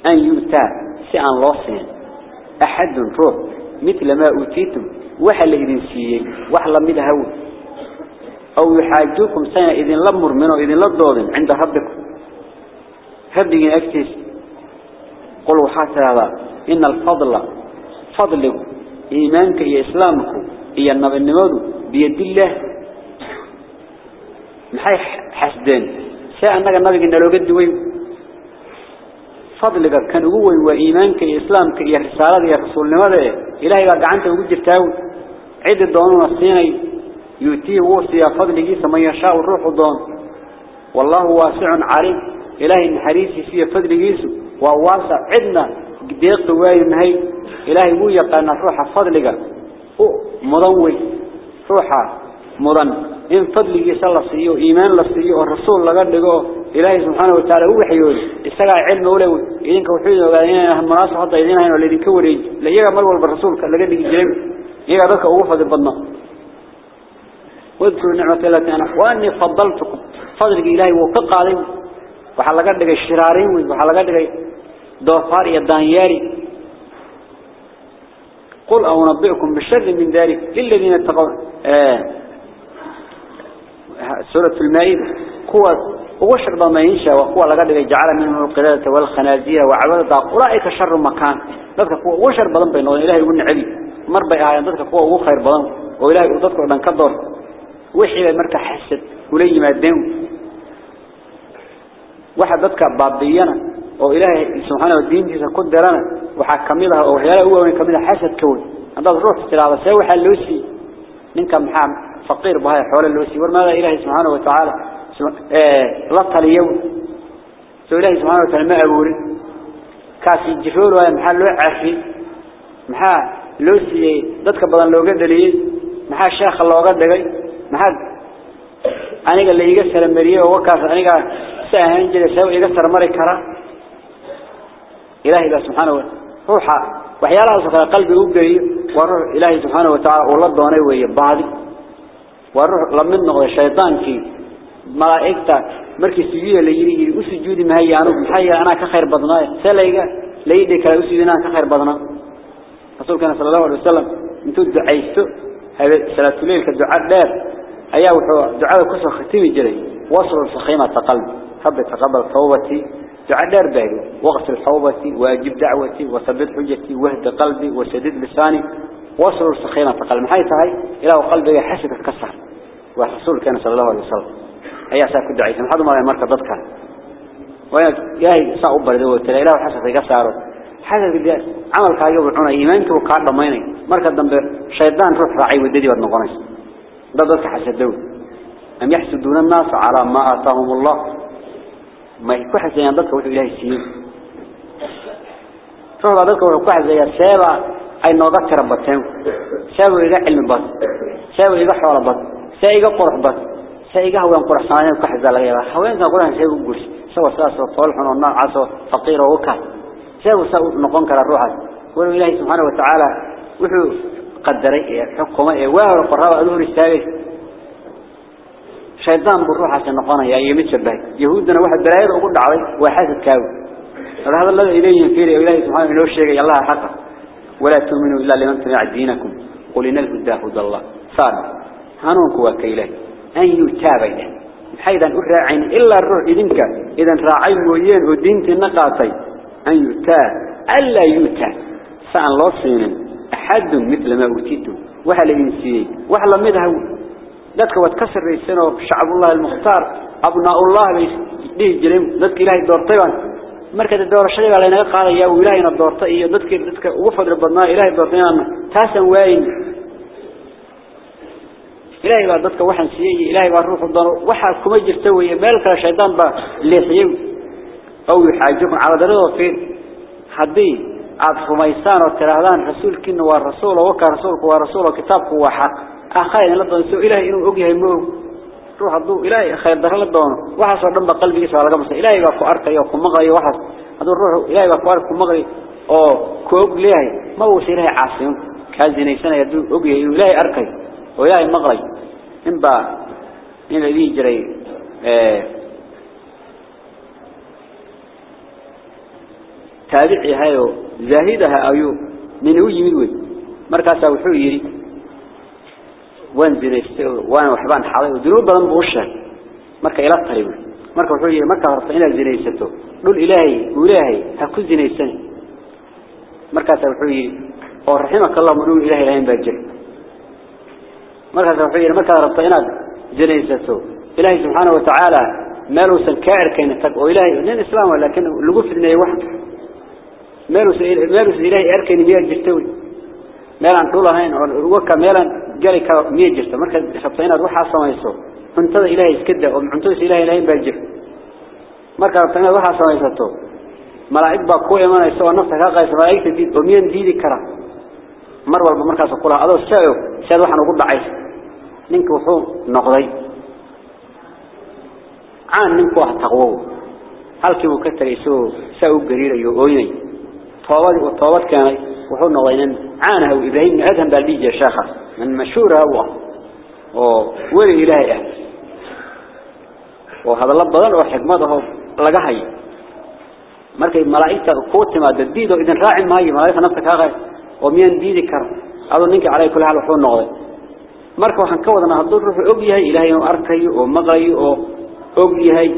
أن يؤتى سعن لصين أحد روح مثل ما أوتيتم. وحل إذن سيئي وحل مده هو أو يحاجوكم سنة إذن لمر منه إذن لضوضن عند ربكم. هبدي أكتس قلوا حتى هذا إن الفضل فضل إيمانك يا إسلامك يا النبي النمود بيد الله. محي حسدين. ساعة أنك النبي قلنا لو قد وين. فضلك كان هو وإيمانك يا إسلامك يا رسالة يا رسول نمده إلهي قد عنك وجد تاوي عيد الدون الصيني يؤتيه وصي فضله من يشاء الروح الدون. والله واسع عليم. إلهي نحريسي فيه فضل جيسو وواسع. عدنا. ديق واي هي إلهي هو يقان روح فضلك. مضوي روحا مضن إن فضل جيس الله سيئو إيمان الله سيئو الرسول لقد لقوه إلهي سبحانه وتعالى هو حيول استقع علم أولو إذن كوحيد وقالين أهم مناصر حتى إذن هين والذين كوريج ليقى ملول بالرسول لقد لقى يقى ذلك أوفد البضنا واذكروا نعمة التي أنا وأني فضلتكم. فضلك إلهي وفق عليهم. وحلقات لك الشرارين وحلقات لك دوفار يدانياري قل أو نبئكم بالشر من ذلك للذين اتقوا. آه. سورة المائدة. قوة وشر بما ينشأ وقوة لقد جعل منهم القلادة والخنازير وعبادة أولئك شر مكان. ذلك قوة وشر بضم بينه إلهي يقول علي مر بي ذلك قوة وخير بضم وإلهي وذلك أن كدر وحي مركا حسد. ولي ما الدين واحد ذلك بابينا وإلهي سبحانه والدين جيسا قدرنا وحكملها وحيالا هو من كملها حسد كون هذا الروح في العالم سوى حلوسي منك محام فقير بهاي حول اللوسي ورماذا إلهي سبحانه وتعالى لطل اليوم سو إلهي سبحانه وتعالى ما أقول كاسي الجفور وهي محا لو عفي محا لوسي ضدك بدن لو قد لي محا الشيخ الله قد لي محا أنيق اللي يقسر المريه ووكاس أنيق ساهن جدا سوى يقسر مري كرا إلهي الله سبحانه روحا. وحيالها سبحانه قلبي أبدي وروح إلهي سبحانه وتعالى والله دوني ويبعدي وروح لمن نغضي الشيطان كي ملائكتا مركز سجودة ليلي أسجودي مهي أنا بحي. أنا كخير بضنا. سليقة. ليدي كلا أسجودي أنا كخير بضنا. رسول كان صلى الله عليه وسلم انتو دعيستو. هذا سلاة الليل كدعاء دار أيها دعاء كسر ختمي جري. وصل الفخيمة تقلب. حب تقبل طوبتي تعذر بعده وقت الحوبة واجب دعوتي وثبت حجتي وهد قلبي وشديد لساني. وصل السخينة فقال. من حيث هاي إلى قلبي حسد الكسر وحصول كان صلى الله عليه وسلم. أي أساك الدعية من حضر مرأي مركب ضدك. وياهي صعب بردو وقال إلى حسد الكسر حسد قلت عمل كايوب إيمان إيمانك وقال ميني. مركب ضم بشيطان روح رعي وددي ودنقنس ضدك حسد دو أم يحسدون الناس على ما آتاهم الله. ما يكحز يا ضلك وحي الله يسير فهذا ضلك ويكحز يا سابع أي أنه ذكر ربك سابع إذا علم بس سابع إذا حوال بس سابع إذا قرح بس سابع هو أن قرح صانعين وكحز على غيره هو أن قرح سابع قرش سابع سابع صالح ونال عصو فقير وكهل سابع سابع نقوم كالروح وإنه إلهي سبحانه وتعالى وحو قدري حكمه إيه. وهو القرآن أدور السابع شيطان بروح عشان نقونه يا يمت شبه يهودنا واحد بلاير وقول عليه وحاسد كاو هذا الذي إليه ينفير إلهي سبحانه لو الشيء الله حقه ولا تؤمنوا إلا لمن تبع دينكم. قل إن الهدى هدى الله. صار. هنونك وكيله أن يتابع حيث أن أراعين إلا الروح إذنك. إذن راعي مويين ودينت النقاطي أن يتاب ألا يتاب. فأن الله صين أحد مثل ما أوتيته. وحل إنسي وحل مذهب ذاتك واتكسر رئيسنا وشعب الله المختار أبناء الله ليه جريم ذاتك إلهي الدور طيبا. مركز الدور الشريف علينا قال يا إلهينا الدور طيب ذاتك ذاتك وفد ربنا إلهي الدور طيبا. تاسا وين؟ إلهي بقى ضدك وحن سيئي إلهي بقى الروح الضر وحا كما جرتوي مالك الشيطان بقى اللي سيئو أو يحاجوكم على درجة في حدي عاد خميسان وترهدان رسول كن والرسول وكا رسولك ورسول وكتابك وحق أخير سوء إلهي إنه أقيه مو. روح الضوء إلهي خير در لدن وحس ودن بقلبي يسوى على قمصة. إلهي بقى كأرك يوكم مغري وحس هذا الروح إلهي بقى كأرك مغري أو كوب ليهي ما هو سيرهي عاصم. كازيني سنة يدو أقيه إلهي أركي. وإلهي مغري. إن با إن الذي جري آه تابعي هايو زاهدها أيو من وجه مدوي مركز وحو يري وان زينيستي وأنا وحبان حالي وذنوب بدن بوشة. مركز إلى الطريق. مركز وحو يري مركز رفع إلى زينيستو نقول إلهي وإلهي هكو زينيستني مركز وحو يري ورحمك الله منو إلهي لهم باجر مركز وحو يري مركز رفع إلى زينيستو إلهي سبحانه وتعالى مالو سنكاعر كين تق وإلهي من الإسلام ولكن في الدنيا واحد إلهي طولهين جالي كمية جرت مركز خبطين الروح عصا ما daa oo cuntada ilaahay ilaahay جري كار ميجرت مركز شطينا روح على سوايسو انتظر إلهي كده أو انتظر إلهي لين بيجر مركز شطينا روح على سوايسو تو ملاعب باكو يا مان يسوى نفسه كذا قيس ملاعيك تدي دميان دي دي كره مرة بمركز كله هذا سايو سايو حنا قط بعيس. نينكو حوم نقضي. عن نينكو هتقوه هل كيف كتر يسوى سايو قرير يوغيني طوال وطوال كاني وحو نضينا عانه إبراهيم أدهم بالبيجي الشاخة من مشهور هو. وولي إلهي وهذا اللبضان هو حكمته لقهي مالك الملائكة قوت ما تديده إذن راعي ماهي ملائكة نفسك أغير ومين ديدك أعضو ننك عليك كل حاله حول نغضي مالك وحن كوضنا هدود روح أبيهي إلهي وأركي ومغي وأبيهي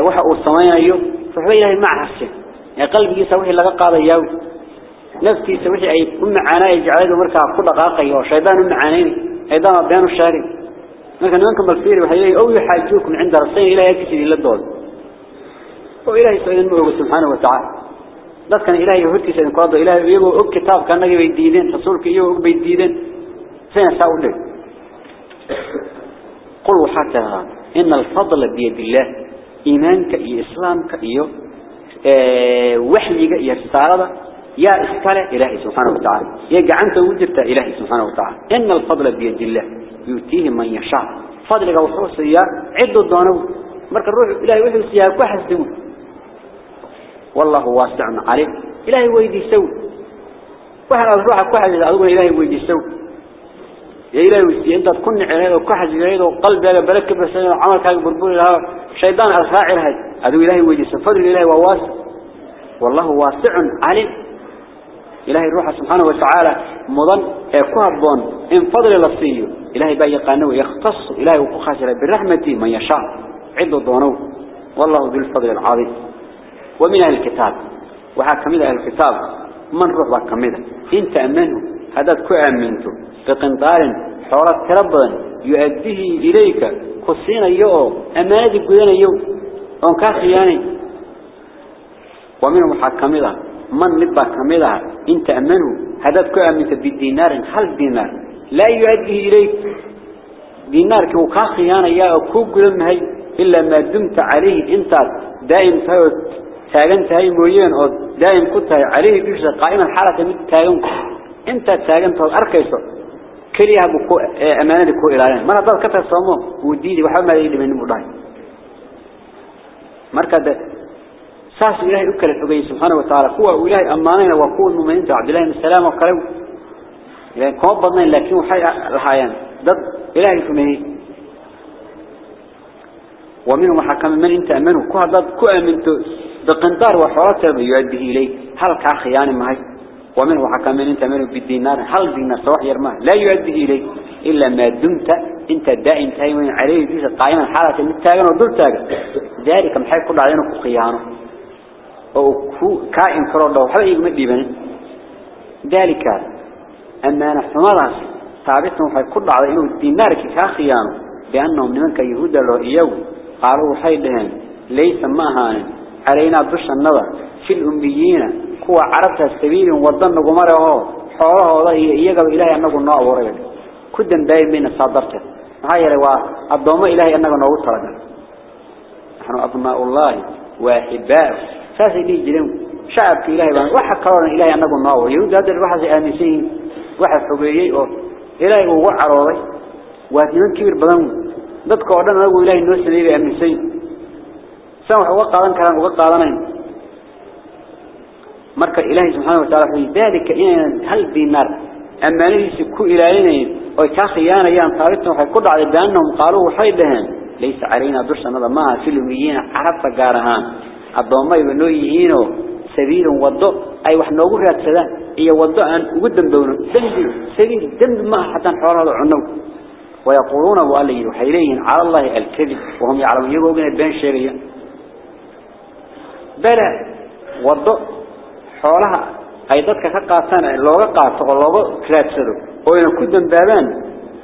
وحق السمايه فحبي إلهي معه أخشي يعني يا قلبي يسويه لقى قاضي يوم نفسي سوحي أي أم عاني جعلته مركا كل غاقي وشيبان أم عانين. هذا بيان الشارب. مثلا منكم بالفير وحيي. أو يحاجوكم عند رصين إلى يكسر إلى الدول. وإلهي سعيد المرغو سبحانه وتعالى. لذلك كان إلهي يهدكي سيدن قرده إلهي يقول أب كتاب كان نجي بيديدين. رسولك يقول أب بيديدين. سينا سأقول لك قلوا حتى إن الفضل بيد الله. إيمانك إيه إسلامك إيه وحيك إيه السارة يا إسكاله إلهي سبحانه وتعالى. يا جعنت وجدت إلهي سبحانه وتعالى. إن الفضل بيد الله. يؤتيه من يشاء. فضلك يا عد الضانو مرك الروح إلهي وحي سياك وحس دون والله واسع عليم إلهي ويدي سوي وحنا روحك وحد أقول إلهي ويدي سوي يا إلهي ويدي أنت تكون عليه وكحز عليه وقلبك بلك بس عملك بربور لها شيطان الفاعل هذا. أدو إلهي ويدي سوي فضل إلهي وواسع. والله واسع عليم إلهي الروح سبحانه وتعالى مضن كهبون إن فضل لصيه إلهي بقى يقانو يختص إلهي وقخاسر بالرحمة من يشاء. عد الضونو والله ذو الفضل العظيم. ومن أهل الكتاب. وحاكم أهل الكتاب. من روح بكمده إن تأمنه هذا كأمنته بقنطار حوالات كربا يؤديه إليك. خصين يوم أمانة قدنا يوم وانكاخياني ومنهم حاكمده من لبا كمدها إنت امنه هذا كأمنت بالدينار هل دينار؟ لا يؤديه إليك. دينار كو كاخيانا يا كو قلمهي إلا ما دمت عليه إنت دائم تاوت تاغنت هاي مويين أو دائم كنت عليه بيشة قائما حالة من تاغن إنت تاغنت الاركيسو كليها بكو أمانة كو إلالين من هذا كتر صمو وديدي وحما يدي من مدعي مركز ساس إلهي أكل الحبي سبحانه وتعالى. هو إلهي أمانين وقول مؤمنين عبد الله السلام وقالوا إلهي كون بدنين لكن وحي الحيان ضد إلهي فمه ومنهم حكم من إنت أمنوا كوها ضد كو أمنت بقنطار وحوات يؤديه إليه. هل كاخيان معي ومنه حكم من إنت أمنوا بالدينار. هل دينار سواح يرماه؟ لا يؤديه إليه. إلا ما دمت إنت الدائم تايمين عليه. بيسا قائما حالة متاغن ودل تاغن ذلك محيط كل علينا خيانه أو كائن كرر له حبا يقوم بيبن ذلك أما نحن مراس ثابتهم حي كل على إنه الدينار كخيانه بأنهم لمنك يهود إياه قالوا حيدهم ليس معها علينا بش النظر في الأميين هو عرفت السبيل وضن قمره حوله الله إياه إلهي أنه النوع ورجل كدن باين من صادرته هاي روا الضوء إلهي أنه نوع ترجل نحن أبناء الله وأحباؤه. ساسي لي جلهم شعب إلهي بان. وحا قرارنا إلهي أنه ناوه يهود هذا الوحا سيانسي وحا حبيعي إلهي هو عراري واتنان كبير بضانه ندك أعلان أنه إلهي نوسى لي بأمسي سامح وقع لأن كلام وقع لانين مركة إلهي سبحانه وتعالى ذلك إنا هل بنار أما ليس كو إلهيين ويكاخيانا يان طارتنا وحي قد على بأنهم قالوا وحيد لهم ليس علينا درسنا ما في المئين عرب تقارهان noo yihiino sabiilun wado ay wax noogu raadsadaan iyo wado aan ugu dambowno dambi sabiil dambi ma hadan xoolaha cunno ويقولون والله وحيرين على الله الكذب وهم يعلمون يقولون بين شيئا بلا وضع حولها أي ضدك كقاسان لوغا قاسو لوغا كراتسدو وين كدن بابان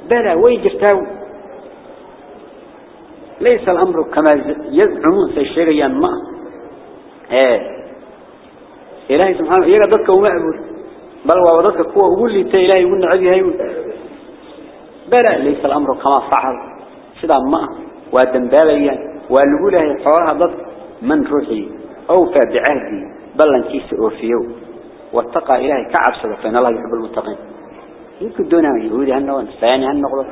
بلا ويجرتاو ليس الأمر كما يزعمون سيشيئا ما إيه. إلهي سبحانه يقول ضدك وما أبور بل وضدك قوة أقول لي تا إلهي يقول نعبي هاي بلى ليس الأمر كما فعل. سيدا ما ودنباليا والقوله حوالها ضد من روحي أوفى بعهدي بلن كيس أوفيو. واتقى إلهي كعب صدق فإن الله يحب المتقين. يمكن دونها يهودي هالنغض سياني هالنغض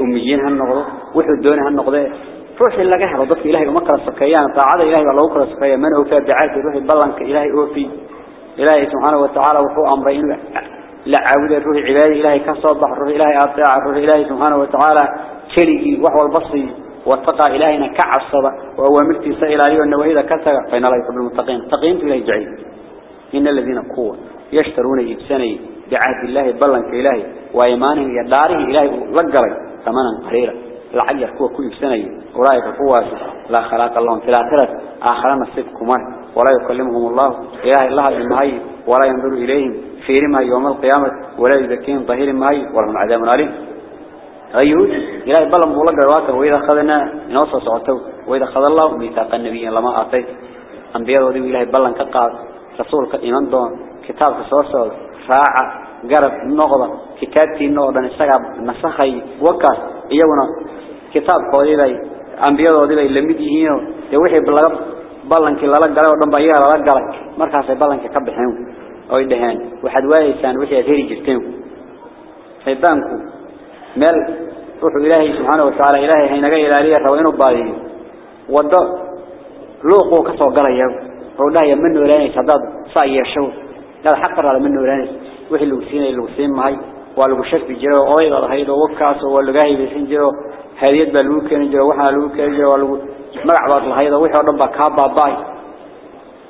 أميين هالنغض وحد دونها هالنغض روحي اللي قهر ضد إلهي ومكر السكيان طاعد إلهي والله وكر السكيان من أوفى بعهدي روحي بلن كإلهي أوفي. إلهي سبحانه وتعالى وحو أمرين. لا عود الروح عبادي إلهي كصبح الروح إلهي أطيع الروح إلهي سبحانه وتعالى كلي وحو البصري واتقى إلهنا كعب صدا وهو مرتي سائل عليه والنوهي ذا كثر فإن الله يحب المتقين. تقين إلهي جعيد إن الذين قوة يشترون يبسني بعهد الله بلن كإلهي وإيمانهم يداره إلهي لقري ثمنا قليلا. لعل يحكوا كل يبسني أولئك قوة لا خلاق الله في الآخرة. آخرنا السبكمان ولا يكلمهم الله. إلهي الله المهي. ولا ينظر إليهم. في رمها يوم القيامة. ولا يزكيهم ظهير المهي ولهم عذاب عليم أيهود إلهي بلن بولق الواقع وإذا خذنا نوصى صعته. وإذا خذ الله ميثاق النبي لما أعطيت أنبياء وذي إلهي بلن كقاد رسولك إيمان دون. كتاب صوصة راعة. قرب. نغضة. كتابتي نستقع نسخي وكاس. كتاب قوي أنبياء وذي لمديهين يوحي بلغب بلن كلا لقلا ودن بيار لقلا مركز بلن كبحهم أو يدهان واحد وايسان وحي أثيري جرتين شيطانكم مال روح إلهي سبحانه وتعالى إلهي حين جاء إلى ليه روينه بايه وده لوقه كسر قريه والله يمنه إلهي سداد صاير شو هذا حق على منه إلهي وحي اللوسين معي واللو شك بجرا أويضا هيدا وكاس جاي بيسين جرا هذيت بالوكين جرا وحنا لوكين جرا واللو مرع بعض الهيدا وحي ربك كابا باي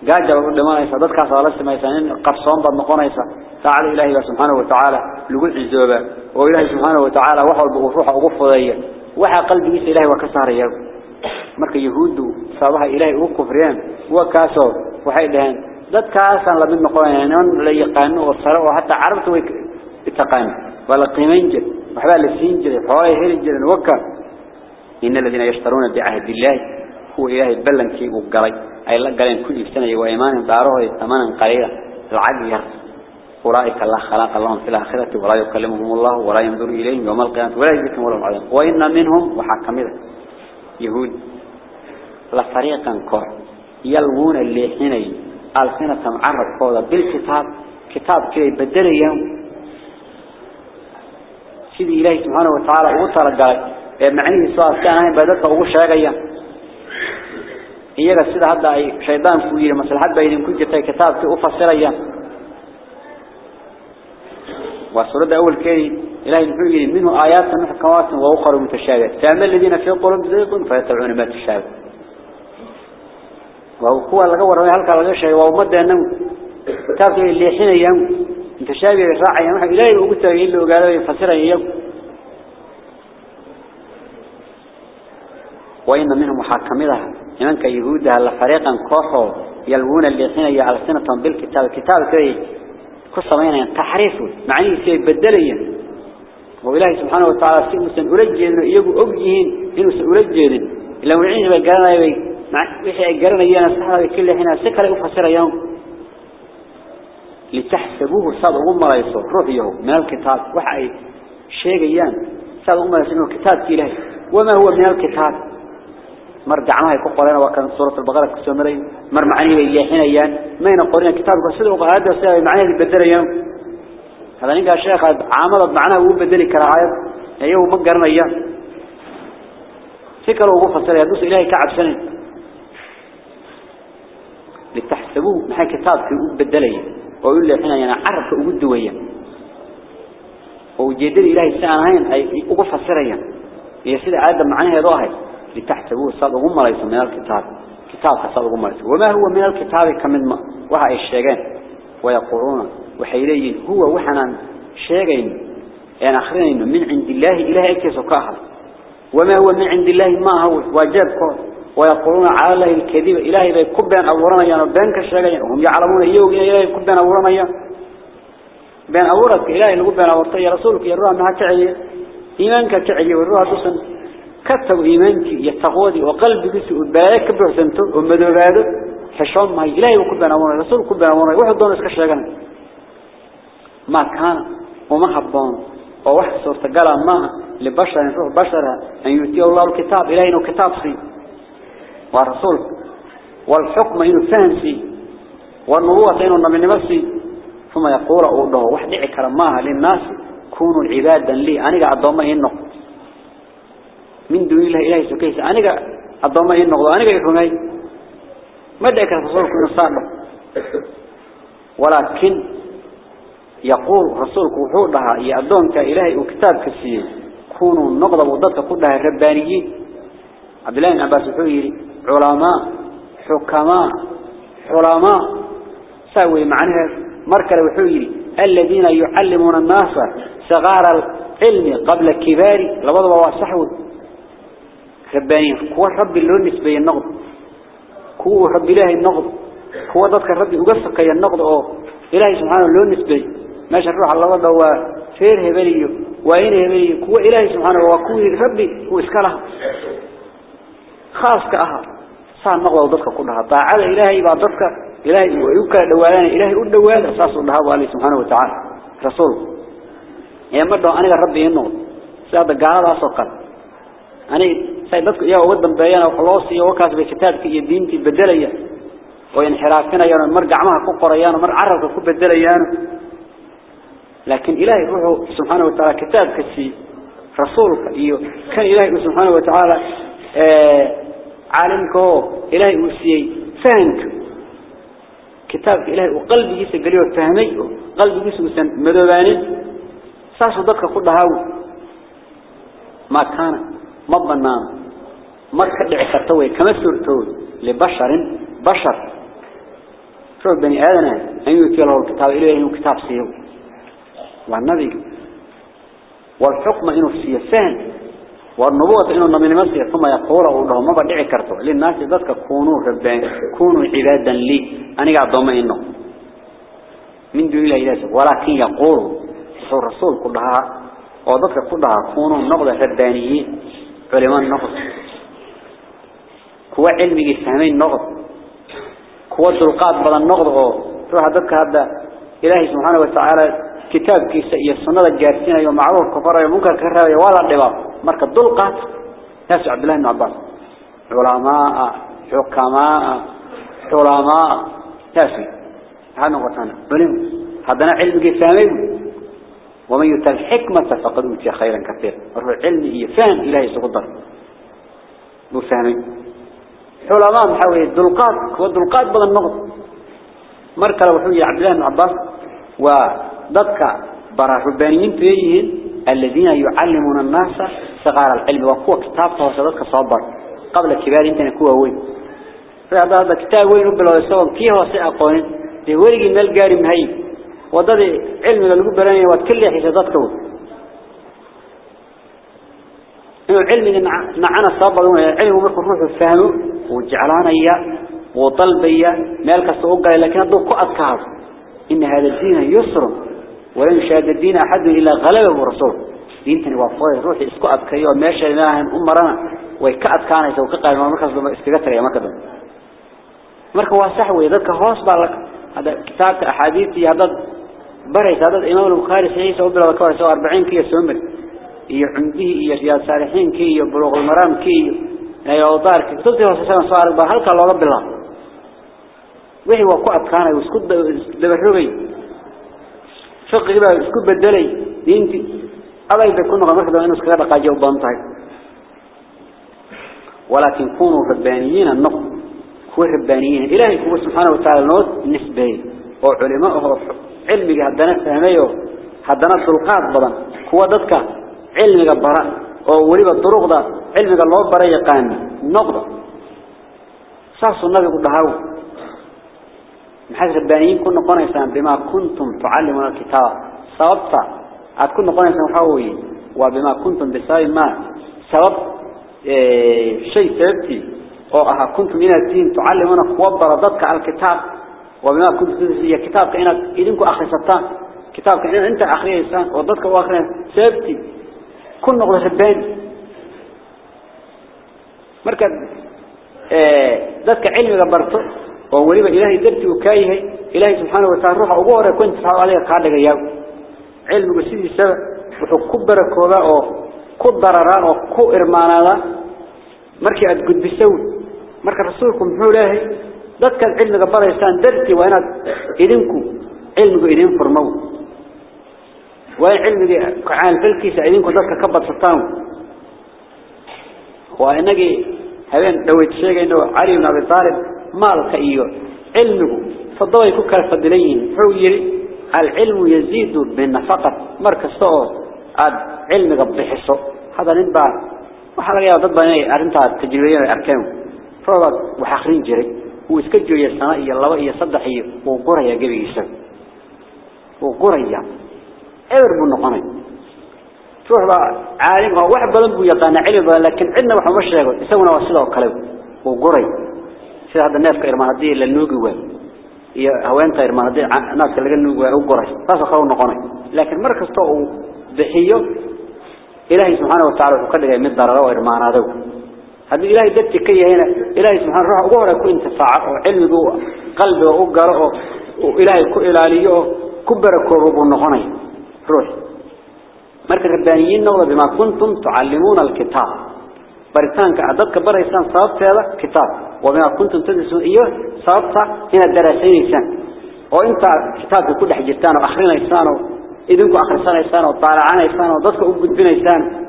dadkaas waa la sameeysan qarsoon bad noqonaysa taala ilaahi subhanahu wa ta'ala lagu cisooba oo ilaahi subhanahu wa ta'ala wax walba uu ruuxa ugu fudeeyo waxa qalbigiisa ilaahi waa ka saaraya marka yahuudu sabaha ilaahi ugu kufriyaan waa kaaso waxay dhaheen dadkaas aan la mid noqonayaan la yaqaan oo sare oo hatta carabtu way taqaan wala qiimeyn jir waxba la siin jiray xoolay heli inna alladhina yashtaruna bi'ahdi allahi huwa ilaahi ballankii uu galay أي لا قالين كل سنة وإيمان داره ثمنا قليلا. العجير أولئك الله خلق اللهم في الآخرة ولا يكلمهم الله ولا ينظر إليهم يوم القيامة ولا يجزيهم ولا عذاب وإن منهم وحكم يهود. لفريقا كور. يلوون اللي حيني. ألسنة معرض قوضة بالكتاب. كتاب كي بدل يوم سيدي إلهي سبحانه وتعالى وطر قال. معنيه صار كان هاي بدك أقول شيء غير هي قصة هذا أي شيطان كبير مثل هذا بين كل جت كتاب تفسر أيام وصورة أول كي إلى نقول منه آيات محكمات وأخرى متشابهة تعمل الذين في قلوب زيقون فيتبعون ما تشابه وهو الغور ما يحلق على ذا الشيء وهو مدى أنه تابعين اللي حين أيام متشابه الراعي يمحك إلهي وقلت له قالوا يفسر أيام وإن منهم محاكمها إنك يهودها لفريقا كوحو يلوون اللي حين يألسنة بالكتاب. الكتاب كي كسمين تحريف معني سيبدليا وإلهي سبحانه وتعالى سيمسا أرجيد يقو أبجيهين إنه سأرجيد إلا مرعين بقرنا يبي. وحي قرنا يانا سحنا بكل حين سكر يفسر يوم. لتحسبوه صاد أم رئيسه روحيه من الكتاب وحي شيء يان. صاد أم رئيسه كتاب إلهي. وما هو من الكتاب؟ مرجعنا هي كقولنا وكان سورة البقرة كسمرين مر معني ويلحين أيان ما ينقلنا كتاب قصيدة وقهادة وسيا معني اللي بدل أيام هذا نيجا الشيخ عامل معنا وهو بدل كراعات أيه ومقرنا أيام فكر وقف السنة يدوس إلهي كعب سنة. لتحسبوه محي كتاب في بدل أيام ويقول لي حين أنا عرف وجود ويا وجدل إلهي السنة هين أي وقف السنة هي سيدة آدم معناها ظاهر. لتحسبوه صدقوا ما ليس من الكتاب. كتاب ما ليس وما هو من الكتاب كمن ما وحي الشيغان ويقولون وحيلين هو وحنا شيغين يعني آخرين من عند الله إله أكيس وكاهر وما هو من عند الله ما هو واجبك. ويقولون على الله الكذب. إلهي ذي كبان أورانا يعني بانك الشيغين وهم يعلمون إيوه إلهي كبان أورانا يعني بين أورك إلهي لقبان أورطي يا رسولك يروها أنها كعية إيمانك كعية والروها تصن كتب إيمانك يتقوذي وقلبك بايك بحسنته ومدوغاده حشون ما إلهي وكبنا أمونا رسول كبنا أمونا واحد دون اسكش لغنا ما كان وما حبون وواحد صورت قال ما لبشر روح بشر أن يؤتي الله الكتاب إلى إنه كتاب سي ورسول والحكم إنه فهم سي والنبوة إنه النبي نفسي ثم يقول أوله واحد كرماها للناس كونوا العبادا لي. أنا قاعد ضمه إنه من دون الله. إلهي سكيس أنا قاعد ضمه إنه أنا يفهمي ما دعك رسولك من صالح ولكن يقول رسولك وحودها يا أدونك إلهي وكتاب كسيه كونوا النقضة وضدك كلها الربانيين عبد الله عباس وحويري علماء حكماء علماء. سوي معناها مركل وحويري الذين يعلمون الناس صغار العلم قبل الكبار لبضوا وصحوا ربانيين كوا رب اللون نسبي النقض. كوا رب الله النقض. كوا ضدك الرب يقصك يا النقض أو إلهي سبحانه اللون نسبي ماشي الروح الله وضع وفير هبليه وإن هبليه كوا إلهي سبحانه وكوه ربي هو إسكالها خاص كأها. صار نقض ضدك كلها. طاعة إلهي بعد ضدك إلهي ويوكل دوالان إلهي الدوال أساس الله عليه سبحانه وتعالى. رسول. يا مدو أنا ربي إنه سأد قال أسقط أنا سيدك يا ودم بيانا وخلاصي وكاس بكتابك يدينتي بدلية وينحرافنا يا مرجع معها كقريان ومر عرف كبدليان لكن إلهي روحه سبحانه وتعالى كتاب كسي رسولك إيو كان إلهي سبحانه وتعالى آه عالمك هو إلهي وسيي فهمك كتابك إلهي وقلبي يسا قليو فهمي قلبي يسا مثلا مدوباني ساسو ضدك كلها ما كان ما بنام ما كدع كرتوي كما سورتوي لبشر بشر. شو بني آدم؟ أن يؤتي له الكتاب؟ إليه إنه كتاب سيو؟ والنبي. والحكم إنه سيفان والنبوة إنه النبي نمسي ثم يقول أوله ما بدعي كرتو. للناس ذاتك كونوا ربان كونوا عبادا لي. أنا قاعد ضم إنه. من دون الله إله ولكن يقول. الرسول كلها. وذاتك كلها كونوا نقضة ربانيين. علماء النقض كوا علمي يفهمين النقض كوا دلقات بلا النقض روح ذكا هذا إلهي سبحانه وتعالى كتاب كيسا إيا الصناة الجارسين أيو معروف كفر أيو ممكن كرر أيو والا الرباب مركة دلقات ناس عبد الله بن عباس. علماء حكماء علماء. ناسي هذا نقطة أنا بلهم هذا علمي يفهمين. ومن يؤتى الحكمة فقد أوتي خيرا كثيرا. الروح علمي فهم إلهي سقدر مفهمين علماء محاولة الدلقات والدلقات بدل النقض مركز وحوية عبد الله بن عباس و ضدك برا ربانيين فيهن الذين يعلمون الناس صغار العلم. وقوة كتاب فوصدتك صبر قبل الكبار انت نكوة وين؟ فهذا هذا كتاب وين؟ رب الله يسوى كيه وسيء قوين وضد علم للقب بلاني واتكل حسادتك إنه العلم نعنا الصبر العلم مركو روح الفهم وجعلان إياه وطلب إياه مالك السوق لكن قوة كهر إن هذا الدين يسر ولن يشاهد الدين أحد إلا غلبه الرسول. دينتني وفاي روحي اسكو أبكيو ماشي لناهم أمرنا ويكأت كان يتوقع ما مركز لما اسكتر يا مكدم مركز واسح ويذكر خاص بالك هذا كتاب أحاديثي هذا بريس هذا إمام البخاري سعيد سعود الله سوى 40 كي سمر. عنده يا رياض صالحين كي بلوغ المرام كي يا أوطار كي. تلتي وسسان صار بهلك الله رب الله. وحي وقعت كان يسكت دبرغي فقه بقى يسكت بدلي. دينتي ألا إذا كنا غمرك إنه سكرا قاجة وبانطاي ولكن كونوا ربانيين النقض هو ربانيين. إلهي هو سبحانه وتعالى نوت نسبي وعلماءه علمي هدنا فهميه هدنا سلقات بدن هو ذاتك علمي براء ووليب الطرق ده علمي الله براء يقان نقض ساس النبي قد هاو. محاج ربانيين كنا قنيسان بما كنتم تعلمون الكتاب. سببت عاد كنا قنيسان حوي وبما كنتم بسبب ما. سبب إيه شيء سببتي أو أها كنتم من الدين تعلمون قوبر ضدك على الكتاب. وبما كنتم تدرسي كتابك إنك إذنك أخري ستان كتابك إن أنت أخري إنسان وضدك وأخري سببتي كنا قد رباني مركز. إيه ضدك علمي قبرته. ووليبا إلهي درتي وكايه إلهي سبحانه وتعالى روح أبوه كنت فعل عليه قاعدة جياب علم بسيدي السبب. وحكبر كوباء ku darara oo ku irmaanada markii aad gudbiso marka rasuulku ذلك العلم قبل إنسان درتي وأنا إلينكم علمه إلين فرموا وين علم ذي كعان فلكي سأذنكم ذلك كبر سطانه وأنا جي هذين لو تشيء إنه عارف نبي طالب مالك أيوه. علمه فضوا يكوك الفضلين حوير العلم يزيد من نفقة مركز صوت عد علم قبل حصه هذا نبى وحلاقي هذا بناء أرنتها تجريه أركانه فرض وحخرين جريء ويسكجوا يا السماء يا الله يا صدح وقرا يا جري يسر وقرا يا أمر بالنقاني تروح بقى عالم واحد بلنبو يقانا علم لكن عندنا واحد مش يقول يسوون وصله وكلام وقرا في هذا الناس كإرمان هذه للنوجي وين iyo haweenta irmaan hadii naaska laga nuugo ay u goray taas oo kale noqonay. Laakiin mar kasta uu bixiyo ilaahay subhanahu wa ta'ala wuxuu هذا إلهي دبت كي هنا. إلهي سبحانه روح وهو ركو انتفاع. وعلمه وقلبه وقره وإلهي كإلاليه كبر كربه النخني روح. مالك ربانيين نولا بما كنتم تعلمون الكتاب. بارتان كأعداد كبره إسان صابت هذا كتاب. وبما كنتم تدرسون إيه صابت هنا الدراسين إسان وإنت كتابك كل حجتان وآخرين إسانه إذنك آخر سنة إسانه وطالعان إسانه وضطك أبد بنا إسانه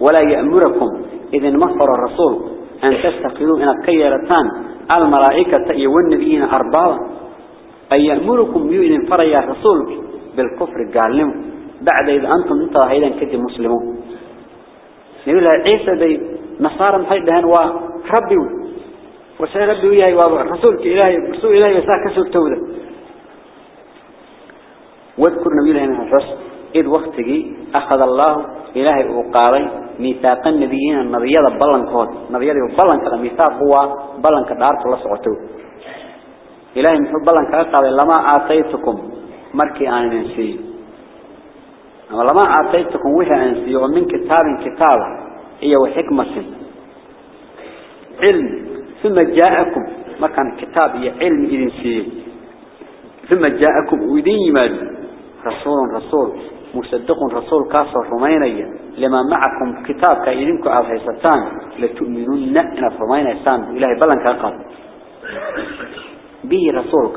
ولا يأمركم إذن مصر الرسول أن تستقلوا إن كيرتان الملائكة والنبيين أربابا. أن يأمركم يؤذن فريا الرسول بالكفر قال لهم بعد إذا أنتم انت هيدا كده مسلمون. نقول عيسى دي نصارى محيدهن وربي وسأل ربي وياي ورسولك إلهي رسول إلهي يساك سوك تودا واذكر نبي الله الحس إذ وقتك أخذ الله إلهي وقالي ميثاق النبيين النبي هذا بلن كود النبي هذا بلن كذا ميثاق هو بلن كدارت الله سعته إلهي محب بلن كذا قال لما آتيتكم مركي أنا ننسي أما لما آتيتكم وحي أنسي. ومن كتاب كتاب هي وحكمة. علم. ثم جاءكم. ما كان كتاب هي علم إذن ثم جاءكم. وإذن يمال. رسول رسول. مصدق رسول كاسر رمينيا لما معكم كتاب كإذنكم أفهيستان لتؤمنون إن فرمينيستان إلهي بلن كاقل. به رسولك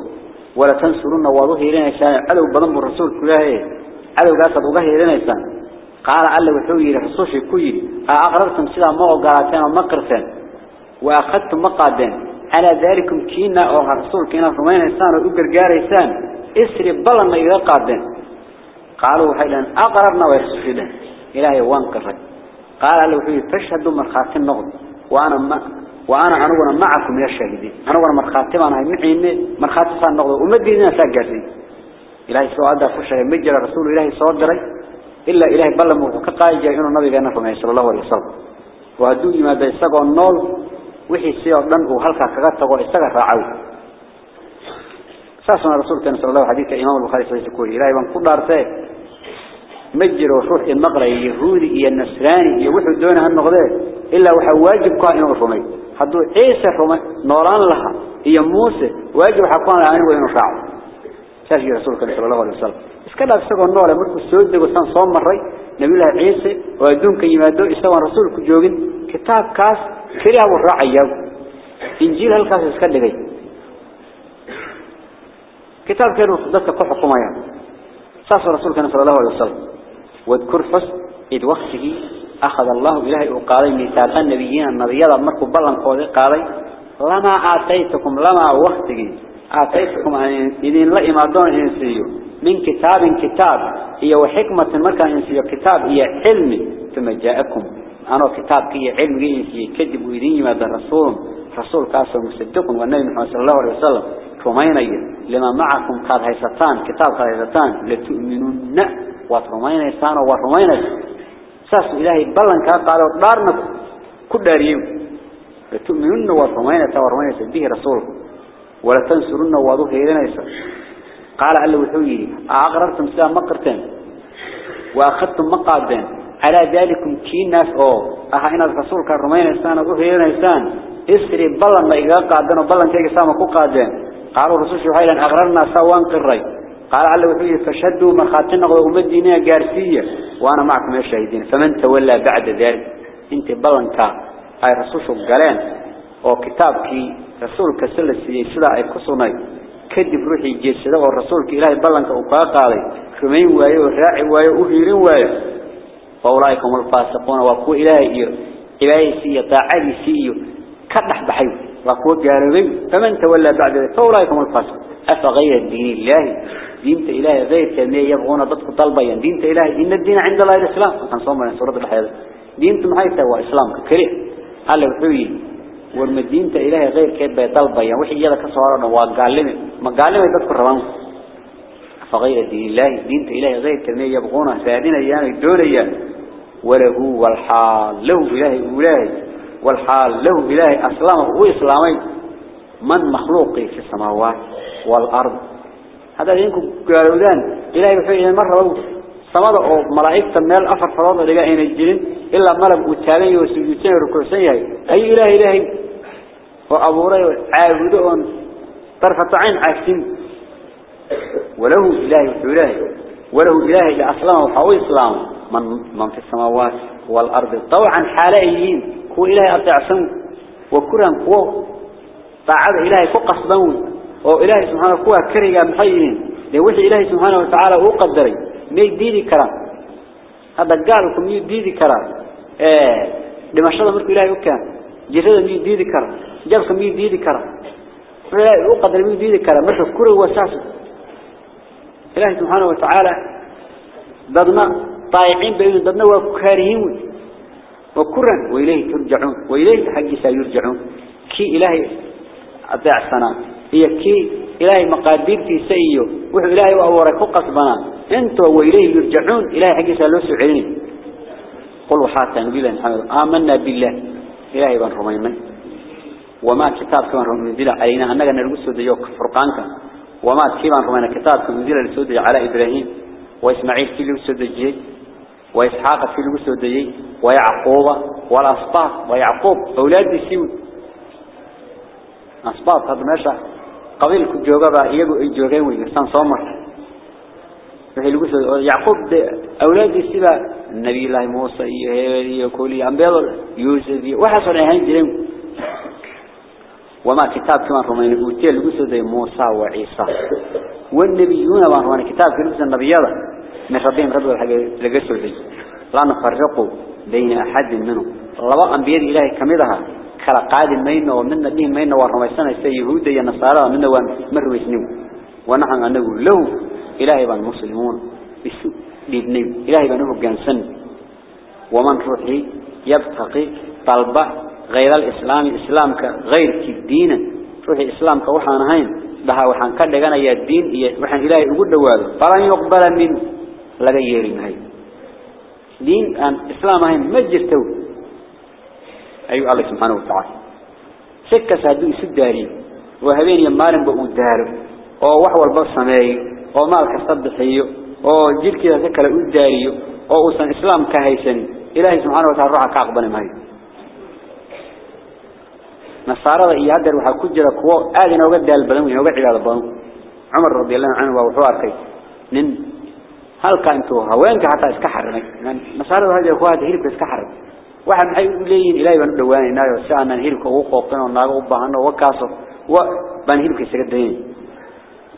ولا تنصرون واضوه إلينا إسان عدو بضنب الرسول كلاه عدو قاسد وقاه إلينا إسان قال ألا وحوي رسول شكوي. أقررتم سلا ما وقالتين ومقرتين. وأخذتم مقادين. على ذلكم كينا أو رسول كينا رمين إنسان وإقر جاريسان إسري بلنا إذا قادين قالوا حيلا أقررنا ويرسفدين إلهي وانقرد قال له حي تشهدوا مرخاتين نغض. وأنا ما وأنا أنا معكم يا الشاهدين أنا وأنا مرخاتين أنا معين مرخاتين صار نغض. ومدينة ساقرين إلهي سؤال ده فشل مجرى رسول إلهي صدري إلا إلهي بلما وكقاي جاء إنه النبي قال نفهم صلى الله عليه وسلم. وهدو يماذا يساقوا النول wixii si oo dhan uu halka ساسنا رسول كان صلى الله عليه وسلم حديث إمام البخاري صلى الله عليه وسلم كل عرفة مجر وشوح المغري يهودي يا النسراني يا وحو الدونة هالنغذات إلا وحو واجب قائن ورفمي حدو عيسى رفمي نوران لها. يا موسى واجب حقان العامل وينفعه ساسي رسول كان صلى الله عليه وسلم. إسكال الله بسكو النوع لمرك السود وسان صوم مري نبي الله عيسى وادون كي يمادون إسلام رسول كجوغن. كتاب كاس. كريه ورعي يو. إنجيل هالكاس إسكال لغيه كتاب كانوا دست كل حصومايا صلى رسول كان صلى الله عليه وسلم. واذكر فس إذ وقته أخذ الله إلهي وقالي ميثاق النبيين النبي يضع مركب بلن قولي قالي لما آتيتكم لما وقته آتيتكم إذن لا إمادون إنسيو. من كتاب كتاب. هي وحكمة مركا إنسيو. كتاب هي علم. ثم جاءكم. أنا كتاب هي علم إنسيو. كدب وإذن يمد الرسول. رسول كاسر مصدق والنبي محمد صلى الله عليه وسلم. رمينا لما معكم قال هيستان كتاب قال هيستان لتؤمنون وترمينا يستان ورمينا ساس إلهي بلن قالوا دارنا كل داريو لتؤمنون ورمينا ورمينا به رسول ولا تنصرون وضوه إلينا قال ألا وحوي أقررتم سلام مقرتين. وأخذتم مقادين. على ذلك كي ناس أو. أها الرسول كالرمين إنسان وظهيرين إنسان إسري بلن ما إذا قادنا بلن كي ساما كو قادين. قالوا الرسول شو حيلا أغررنا سوان قري قال على وحيه فشدوا مرخاتنا ومدينة جارسية وأنا معكم الشهيدين فمن تولى بعد ذلك؟ انت بلنكا أي رسول قالين؟ وكتابك رسولك سلسي سلا أي كسوني. كدب روحي جيسدا والرسولك إلهي بلنكا وقاقالي رمين وايو راعي وايو أهيرين وايو فأولئك هم الفاسقون وقو إلهي إلهي سيئ طاعدي سيئ كدح بحيو. وقو قاربي فمن تولى بعد ذلك فأولئك هم الفاسقون أفغير الدين الله؟ دينت إلهي غير كمية يبغون ضدك طلبيا دينت إلهي إن الدين عند الله الإسلام. كان صوم من سورة الحياة دينت محيطة وإسلام كريه قال له حوي. ورم دينت إلهي غير كمية طلبيا وحي يدك صورنا وقالمي ما قالمي ضدك الرمان فغير الدين الله؟ دينت إلهي غير كمية يبغون سادين أيام الدولية وله والحال. له إلهي إلهي والحال له إلهي أسلامه وإسلامي من مخلوقي في السماوات والأرض؟ هذا ينكم قالودان إلهي بحيه مرة سمد أو ملائكة مال أفر فرض لقائنا الجنين إلا ملك وتالي وسجوتين وركوسين أي إله إلهي؟ وأبو ري عابدون طرفة عين عاكسين. وله إلهي وإلهي وله إلهي لأسلامه وحوي إسلام. من, من في السماوات والأرض. طوعا حاليين هو إلهي أطعسن وكرا هو طاعد إلهي فقصدون وإلهي سبحانه كوا كريا محيين لوحي إلهي سبحانه وتعالى هو قدري. ما يديدي كرام. هذا قالكم يديدي كرام. إيه لما شاء الله إلهي وكان جرده ما يديدي كرام. جابكم يديدي كرام. إلهي هو قدر ما يديدي كرام. مرحب كره واساسه إلهي سبحانه وتعالى ضدنا طائعين بين ضدنا وكارهين. وكرا وإليه ترجعون وإليه حق سيرجعون. كي إلهي أطيع السنة هي كي إلهي مقادير في سيئه. وحو إلهي وأورك قصبنا أنتوا وإليه يرجعون. إلهي حق سألوسوا عليني قلوا حتى نبيلا محمد. آمنا بالله. إلهي بان رمينا وما كتاب كمان رمينا علينا. أنك نرقصه ديوك فرقانك. وما كيبان رمينا كتاب كمان رمينا على إبراهيم. وإسماعيل في لوسه دجي وإسحاق في لوسه دجي ويعقوب والأسباط ويعقوب أولاد سيوي أسباط هذا ماشى. قبيل كجوجا بقى يجوا يجوجين ويجسان صامر. وحي لوسه يعقوب أولاد سيبا النبي الله موسى يهودي كولي أنبياء يوسف وحصل هين جريم. وما كتاب كما رمينا أوتي لوسه دي موسى وعيسى. والنبيون وان كتاب كنوس النبيات من ربهم رب لقسوا لي لا نفرقوا بين أحد منهم. الله أنبياء إلهي كمدها. كلا قاد مين ومن نبيهم مين ورميسنا السيهود يا نصارى من ومروا يسنوا ونحن أنه له إلهي بان مسلمون. بابنه إلهي بانه جنسن. ومن روحي يبتقي طلبة غير الإسلام. إسلام غير كدين روحي إسلام كوحان هين. بها وحان كدغنا يا الدين. وحان إلهي ugu dhawaado falan yuqbala min laga yeerin hay diin aan islaam ahayn ma jirto ayu allah subhanahu wa ta'ala sikka saadu isu daari oo habeen iyo maalin ba uu daaro oo wax walba sameeyo oo maal kasta bixiyo oo jirkiisa kale u daariyo oo uusan islaam ka haysan ilaahi subhanahu wa ta'ala ruuxa ka aqbali maayo نصارى يهدر وحا كجرا كو آدنا الله هل كانتو هوانك حتى اسكحر نصارى هذه أخوات هيرك اسكحر واحد محي لين إلهي بان دواني نايو سعنا هيرك وقوقنا وناغو بحنا وكاسو وبان هيرك يسكدين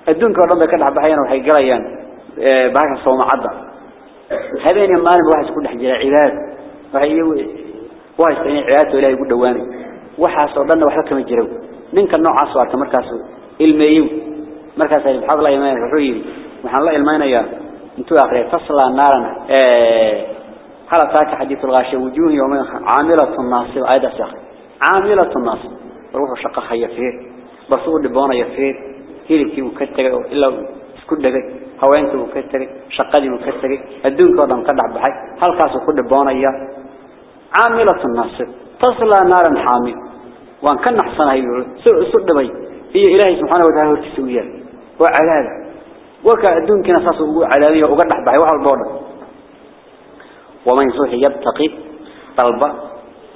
الدون كورن بكد حبحيان وحي قريان بحاجة صوم عدا هذين يمان واحد كل حجر عباد وحي واحد سنين عباد وإلهي يقول دواني kama jiro ninka noocaas waa ka markaas ilmeeyo markaas ay xaq la imaan wuxuu yiri waxaan la ilmeynayaa انتو اخري تصلى نارنا. إيه، هل أتاك حديث الغاشة وجوه يومين عاملة الناصب أيضا ساخر عاملة الناصب روح شقها يفير. بصور لبونا يفير. هيلك مكتري. إلا سكده هوانك مكتري. شقدي مكتري. الدنك وضا مقدع بحي هل قاسو كل لبونا يا؟ عاملة الناصب تصلى نارا حامل. وان كان نحصنا يقول سرد بي هي إلهي سبحانه وتعالى هو التسوية وعلى ذلك وكا الدون كنا ساسو علادية وقدح بحي وحال بوضع. ومن يصوحي يبتقي طلبة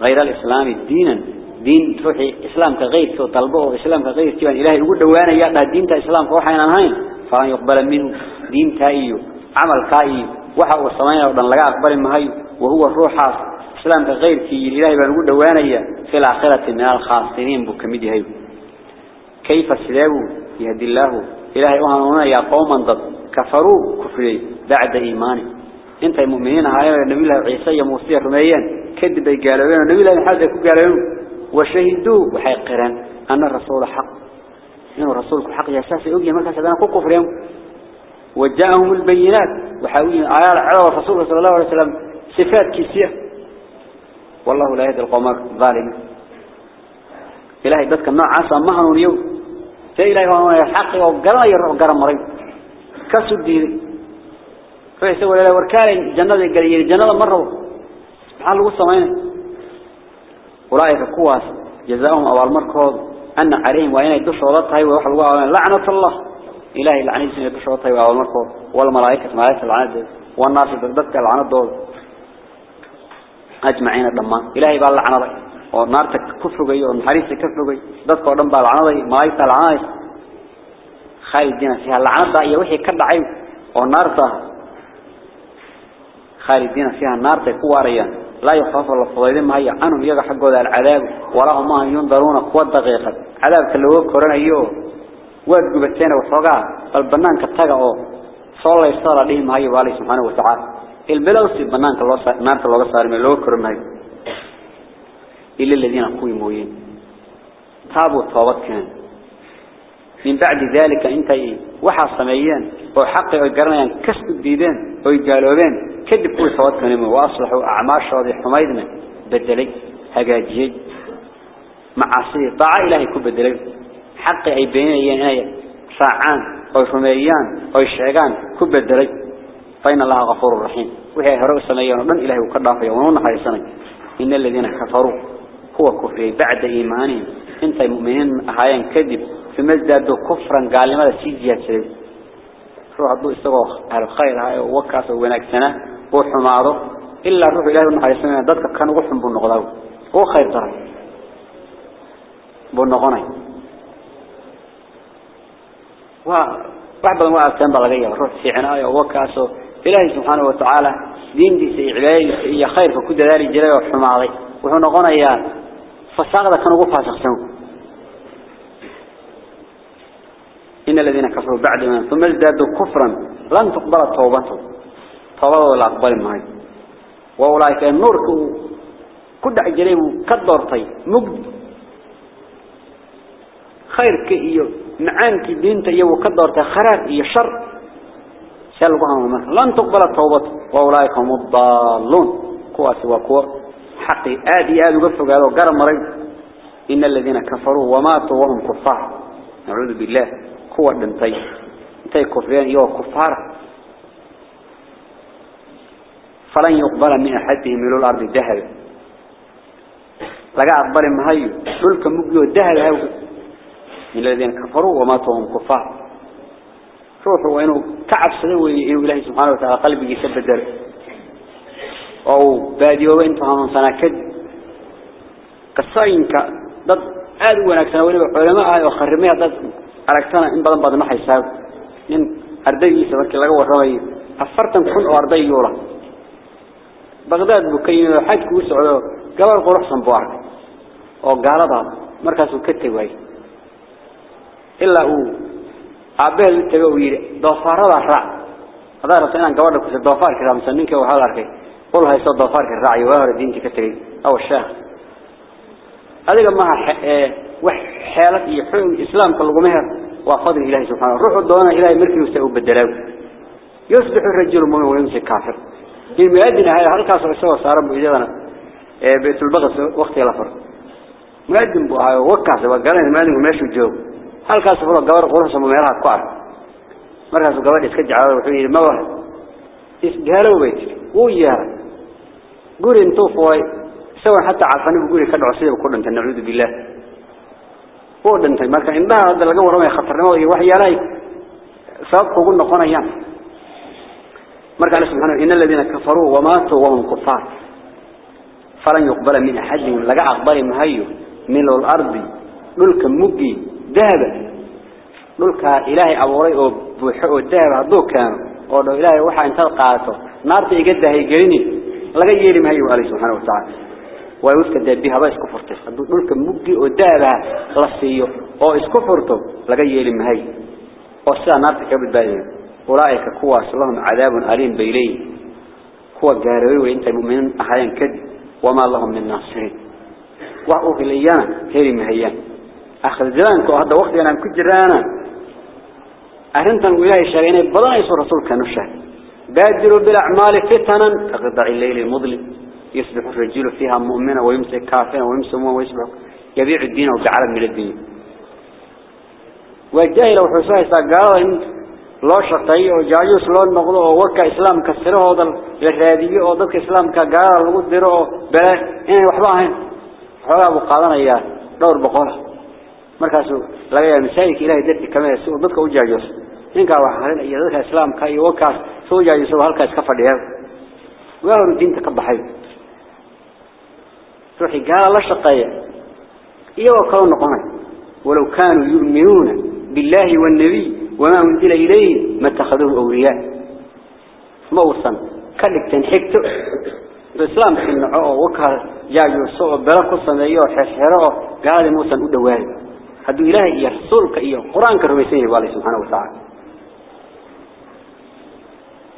غير الإسلام دينا. دين تروحي إسلام كغير سو طلبه إسلام كغير كيوان إلهي يقول دوانا يأتها دين تا إسلام كوحينا هين فلن يقبل منه دين تايو عمل كاي waxa uu sameeyo dhan laga aqbali maayo وهو روحaas islaamka qeyrkii ilaahay baan ugu dhawaanaya fil aakhirati min al khasirin bu kamid yahay kayfa sidabu إلهي أهان هنا يا قوما ضد كفروا كفري بعد إيماني. أنت مؤمنين هاي النبي الله عيسى يموسي رميا كذب يقالوا نبي الله هذا كقالوا وشهدوا وحقرا أن الرسول حق. إن الرسول حق يا ساس أجي ما كسبنا كفرهم. وجاءهم البينات. وحاولوا آيات على الرسول صلى الله عليه وسلم صفات كثيرة والله لا يهدي القوم الظالمين. إلهي بس كم عصا ما هنوريهم فإلهي هو الحق وقرنا يرى مريض كسد دي فيسوي له وركان جنة قليل جنة مرة. سبحان الله سمعنا أولئك قواس جزاهم أول مركض أن عليهم وإن يدش وضطها ويوحوا لعنة الله. إلهي لعنة سنة يدش وضطها أول مركض والملائكة ملائكة العنة والناس ضدك العنة دول. أجمعين الضمان إلهي بقى لعنة ونارتك كفرقي ونحريسك كفرقي ضدك ودن بقى لعنة ملائكة العنة خالدين فيها لعنة إيا وحي كدعي ونارتها خالدين فيها النار كواريا لا يخاف الله فضيلين ما هي عنهم حقه ذا العذاب وراهم ما ينظرون قوة دقيقة عذاب كاللوه كورونا أيوه واد قبتين وفوقها البنان كتاقعوا صلى يستار عليهم هاي والي سبحانه وتعالى البلوسي بنان نار كاللوه صار من اللوه كورونا هاي إلا الذين قوي موين تابوا طوابت كان. من بعد ذلك أنت وحا سميان وحقي وقرنيان كسب الديدان ويقالوبين كدب صوت كلمة وأصلحوا أعمال شاضي حميدنا. بدلي هجاجي. معاصي طاعة إلهي كل بدلي. حق أي بيني أي ساعان أو حميان أو شعقان كل بدلي. فإن الله غفور رحيم. وهي هرو سميان من إلهي وقدام في يومون هاي السنة إن الذين كفروا هو كفر بعد إيمانهم انت المؤمنين هايان كذب. في مزداد كفرا قال لماذا سيجيها كذب روح عبدو استغوخ أهل الخير هاي وكاس ونكسنا وحماضه إلا روح إله النحيسنا ذاتك كان وحم بالنغضاو هو خير ترى. بالنغني واحد بدن واحد كان بلغيه روح في عناية وكاسه إلهي سبحانه وتعالى. دين دي سيعباي هي خير فكل ذلك جلاء وحماضي وهو نغني فساقدا كانوا وفا شخصهم إن الذين كفروا بعد ما ثم ازدادوا كفرا لن تقبل توبتهم. توبة ولا أقبل معي. وأولئك النور كد عجليه كدورتي مجد خير كإيو معانك دينت إيو كدورتي خرار إيو. شر. سألقهم لن تقبل توبتهم. وأولئك هم الضالون. كواس وكوا حقي. آدي آدي قفوا قالوا قرم مرق إن الذين كفروا وماتوا وهم كفار. نعوذ بالله. قوة دمتي انتي كفريان يو كفار. فلن يقبل من أحده من الأرض الدهب لقى أقبل ما هي؟ تلك مقبل الدهب هاي من الذين كفروا وماتوا وهم كفار. شوفوا وإنه كعب سنوه إنه إلهي سبحانه وتعالى. قلبه يسبب الدرب qalbigiisa bedelo oo baadiyooba inta hanuunsanaa kadib qasayinka dad aad u wanaagsan waliba culamo ah oo kharimay dad aragtana in badan badan waxay saab in ardaygiisa markii laga warramay afartan kun oo arday yoola Baghdad buu ka yimid xaj ku socdo gabar quruxsan buu arkay oo gaalada markaas uu ka tagay ilaa uu aabeel tago uu قل هاي صدى فارك الرعي وارد دينك كتري. أو الشاه. هذا ما حالة يحن الإسلام كالغمها وفضل إلهي سبحانه. روح الدوانا إلهي ملك يستعب بالدلاو يصبح الرجل المؤمن وينسي الكافر المؤدنة هاي هل كاسر سوى سارم بإجادنا إيه، بيت البغس وقت الأفر مؤدن بها وكاسر وقالين مالين وماشي الجو هل كاسر فلو قوار قرصة مميلها كوار. مركز قوار يسكج على روحي الموهد يسكج على روحي guri intuu fooy سواء حتى عفاني بقولي كان عصيب كل أنت نعوذ بالله. هو أنت ما كان إنها هذا جوه رمي خطر نوعي وحي علي سبب قلنا قنا يام مرك على سبحانه إن الذين كفروا وماتوا وهم كفار. فلن يقبل من أحدهم لقى أقبل مهيو من الأرض. ملك مجي ذهب. دولك إلهي أبوري أو بوحو الدهب هدو كانوا ودو إلهي وحا انت قاته نارتي إقده يقريني لغا يلي مهيو عليه سبحانه وتعالى ويوسك الدبيها با اسكفرته هدو دولك مقي الدهب لصيو أو اسكفرته لغا يلي مهيو وصيا نارتي كبد باين أولئك كواس لهم عذاب أليم بيليه كوا قاروي وإنت مؤمنين أحيان كد وما لهم من ناصرين وحقوق الإيانا هيري مهيان آخر الزمان كو هذا وقت أنا كجرانا أهرنتن وإلهي شاقين بدنا يسور رسولك نشاه بادروا بالأعمال فتنا. تقضى الليل المظلم. يصبح الرجل فيها مؤمنا ويمسك كافرا ويمسك مؤمنا ويصبح يبيع الدين وقعلا من الدين. والجاهل وحسوه قال إن لو شطعي وجاجوس لو أو ووكا إسلام كسره وضل لخاذيه وضلك إسلام كقال وقدره بلا. إنه وحباهن حوالا وقالنا إياه دور بقولة. مركزه لقيا نسائك إلهي دلت كما يسوه ضدك أو جايوس الله حالين إياه ضدك إسلام كأي وكاس. Ka fadhiya waa hor diinta ka baxay ruuxi gaar la shaqeeya iyo kala noqonay walaw kaanu yu'minuuna billahi wan nabiy وما أنزل إليه ما اتخذوه أولياء موصا كلك حكته الإسلام في النعوه وكهر جاجو صوء بلقوا صنعيه وحشره قال موسى أدواه هدو إلهي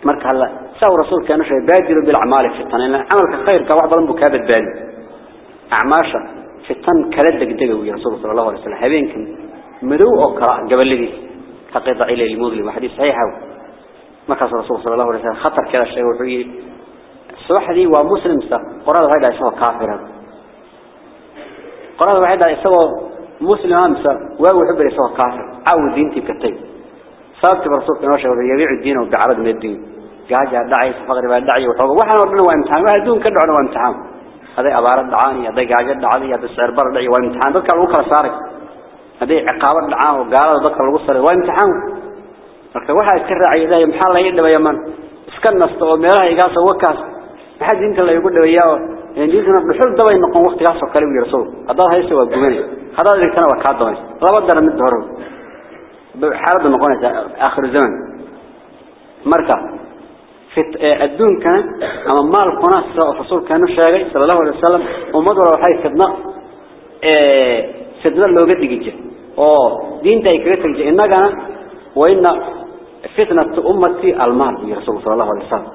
مرك هلا. ساو رسولك أنه شيء بادر بالأعمال في التن لأن عملك خير كواحد ظلم بكابة بالي أعماشا في التن كلدك دقوي رسول صلى الله عليه وسلم. هبينك مدو أو قراء قبل لذي تقطع إلى المظلم. وحديث صحيح ما كان رسول صلى الله عليه وسلم. خطر كذا شيء وحي. صحدي ومسلم سا. قرار هذا. يسوى كافرا قرار هذا يسوى مسلم أمسا وهو يحب يسوى كافر عاود دينتي كتير صابت برسول كنا شيء يبيع الدين وبعرض من الدين. جاجا دعي فقر بعد دعي وحوق. وحنا ربنا وامتحان واحد دون كدعنا وامتحان هذا أبارة دعاني هذا جاجا دعاني هذا السعر بر دعي وامتحان ذكر وكر صارك هذه عقابة العام وقال ذكر الوصل وامتحان marka waxa iska raacayay maxaa la yidhaahdaa yaman iska nasto oo meelaha iga soo wakaas waxa diinta la igu dhaweeyaa ee diintana dhuxul dabay noqon waqtigaas oo kale u yirso hadaa haysto waa gubanay hadaa dhigtana waa ka dabay laba dar mid hore بحرض ما قلنا آخر زمن مركب في آه، الدون كان أما مال قناة فصول كانوا شاعري صلى الله عليه وسلم ومدور الحي سدنا فتنة اللي وجد لجيجه أو دين تايكريت لجيجه إننا كان وإن فتنة أمتي المال يرسل صلى الله عليه وسلم.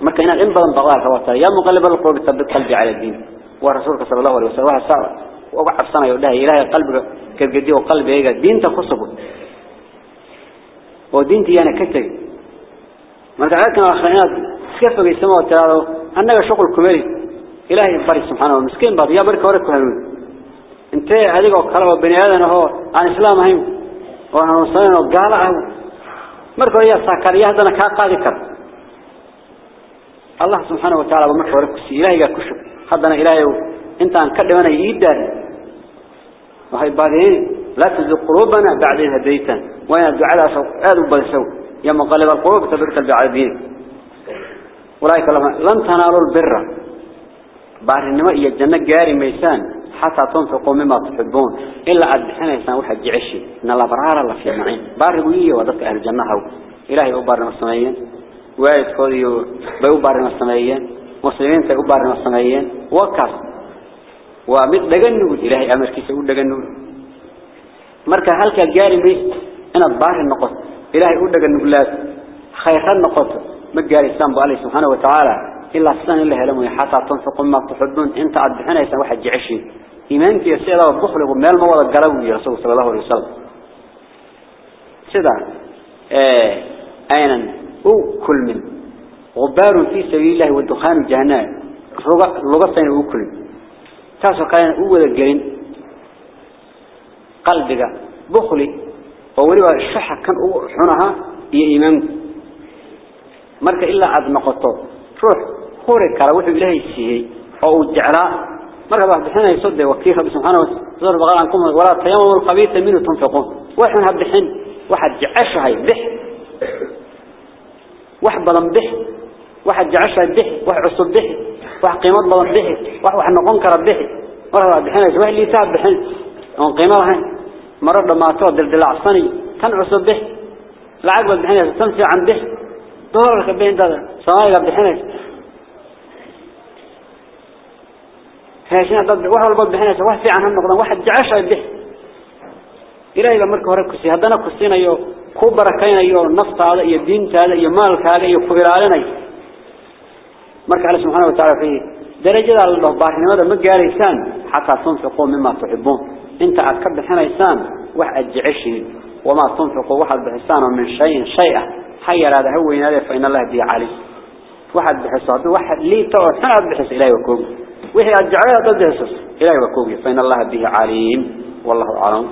مركا إنك إن بلن ضغاها يا مقلب القلوب تبت قلبي على الدين. ورسولك صلى الله عليه وسلم. يقول لها إلهي قلبك كالقدي وقلبي إيجا دين تخصبه ودينتي أنا كتري. مركا عادكنا أخرينات كيف بيسموا التلاله أنك شغل كمالي إلهي باري سبحانه ومسكين بار يا بركة ورك هنون انت هذيك وكلام بني آدم هو. عن إسلام هين وأنا صاير وقال أو مركو يا سكر يا هذا كقاضي كر. الله سبحانه وتعالى بمركو ركسي إلهي كشف. هذا إلهي. أنت أن كلمنا يدار. وهي بعدين لا تزق قلوبنا بعدين هديتنا وين الدعاء سو هذا بلسو يا مقلب القلوب تبرك البعدين ولايك لن تنالوا البر. بعد إنما هي الجنة جاري ميسان حتى تنفقوا مما تحبون. إلا أدحنا يسان واحد جعشي إن الله برار الله في معين. بارقوية وضدك أهل الجنة هو إلهي أبارنا السمايين وايد كوديو بيبارنا السمايين مسلمين تأبارنا السمايين وكاس. ومثل دقنو إلهي أمر كيس أقول دقنو مركا هلك الجاري ميس أنا الظاهر النقط إلهي دقنو لا خير النقط مجاري السلام عليه سبحانه وتعالى إلا السنة اللي هلموا حتى تنفقوا ما تحبون انت أدحنا يسان واحد جعشي إيمانك يا سيدة وبخل ومال ما وضع قلبه يا رسول صلى الله عليه وسلم سيدة آه أين أو كل من غبار في سبيل الله والدخان جهنم لغتين أو كل تاسو كان أول الجرين قلبك بخلي وولي الشحة كان حنها هي إيمانك مرك إلا عد نقطه روح خوري كلا وحي إلهي السيهي أو الجعلاء مرة واحد حين يصد وكيف سبحانه وتعالى. بغال عنكم ولا تيمموا الخبيث منه تنفقون. واحد هبد حين. واحد واحد بلن بح واحد جعشها يبح واحد عصب بح واحد قيمات بلن بح واحد واحد نقون كرب بح مرة حين يسوي اللي تاب بحين وان قيمة هين مرة ما تود الدلع صني كان عصب به لعقب الدحين تنسي عن به دولار كبين هذا سماية الدحين هاشين ضد واحد الباب بحنا واحد في عنهم نقطة واحد جعش به. إلهي بمرك هركسي هذانا كسينا يو كبر كين يو النفط هذا يو الدين هذا يو مالك هذا يو كبرالنا مرك على سبحانه وتعالى فيه درجة الله باحنا هذا مجاريسان حتى تنفقوا مما تحبون انت أكبر حنا إنسان واحد جعشه وما تنفقوا واحد بحسان من شيء شيئا حير هذا هو ينادي فإن الله بي علي واحد بحسان واحد ليه تقعد حنا بحس إلهي وكوم وهي الجعلة ضد إلهي وكوم فإن الله به عليم والله أعلم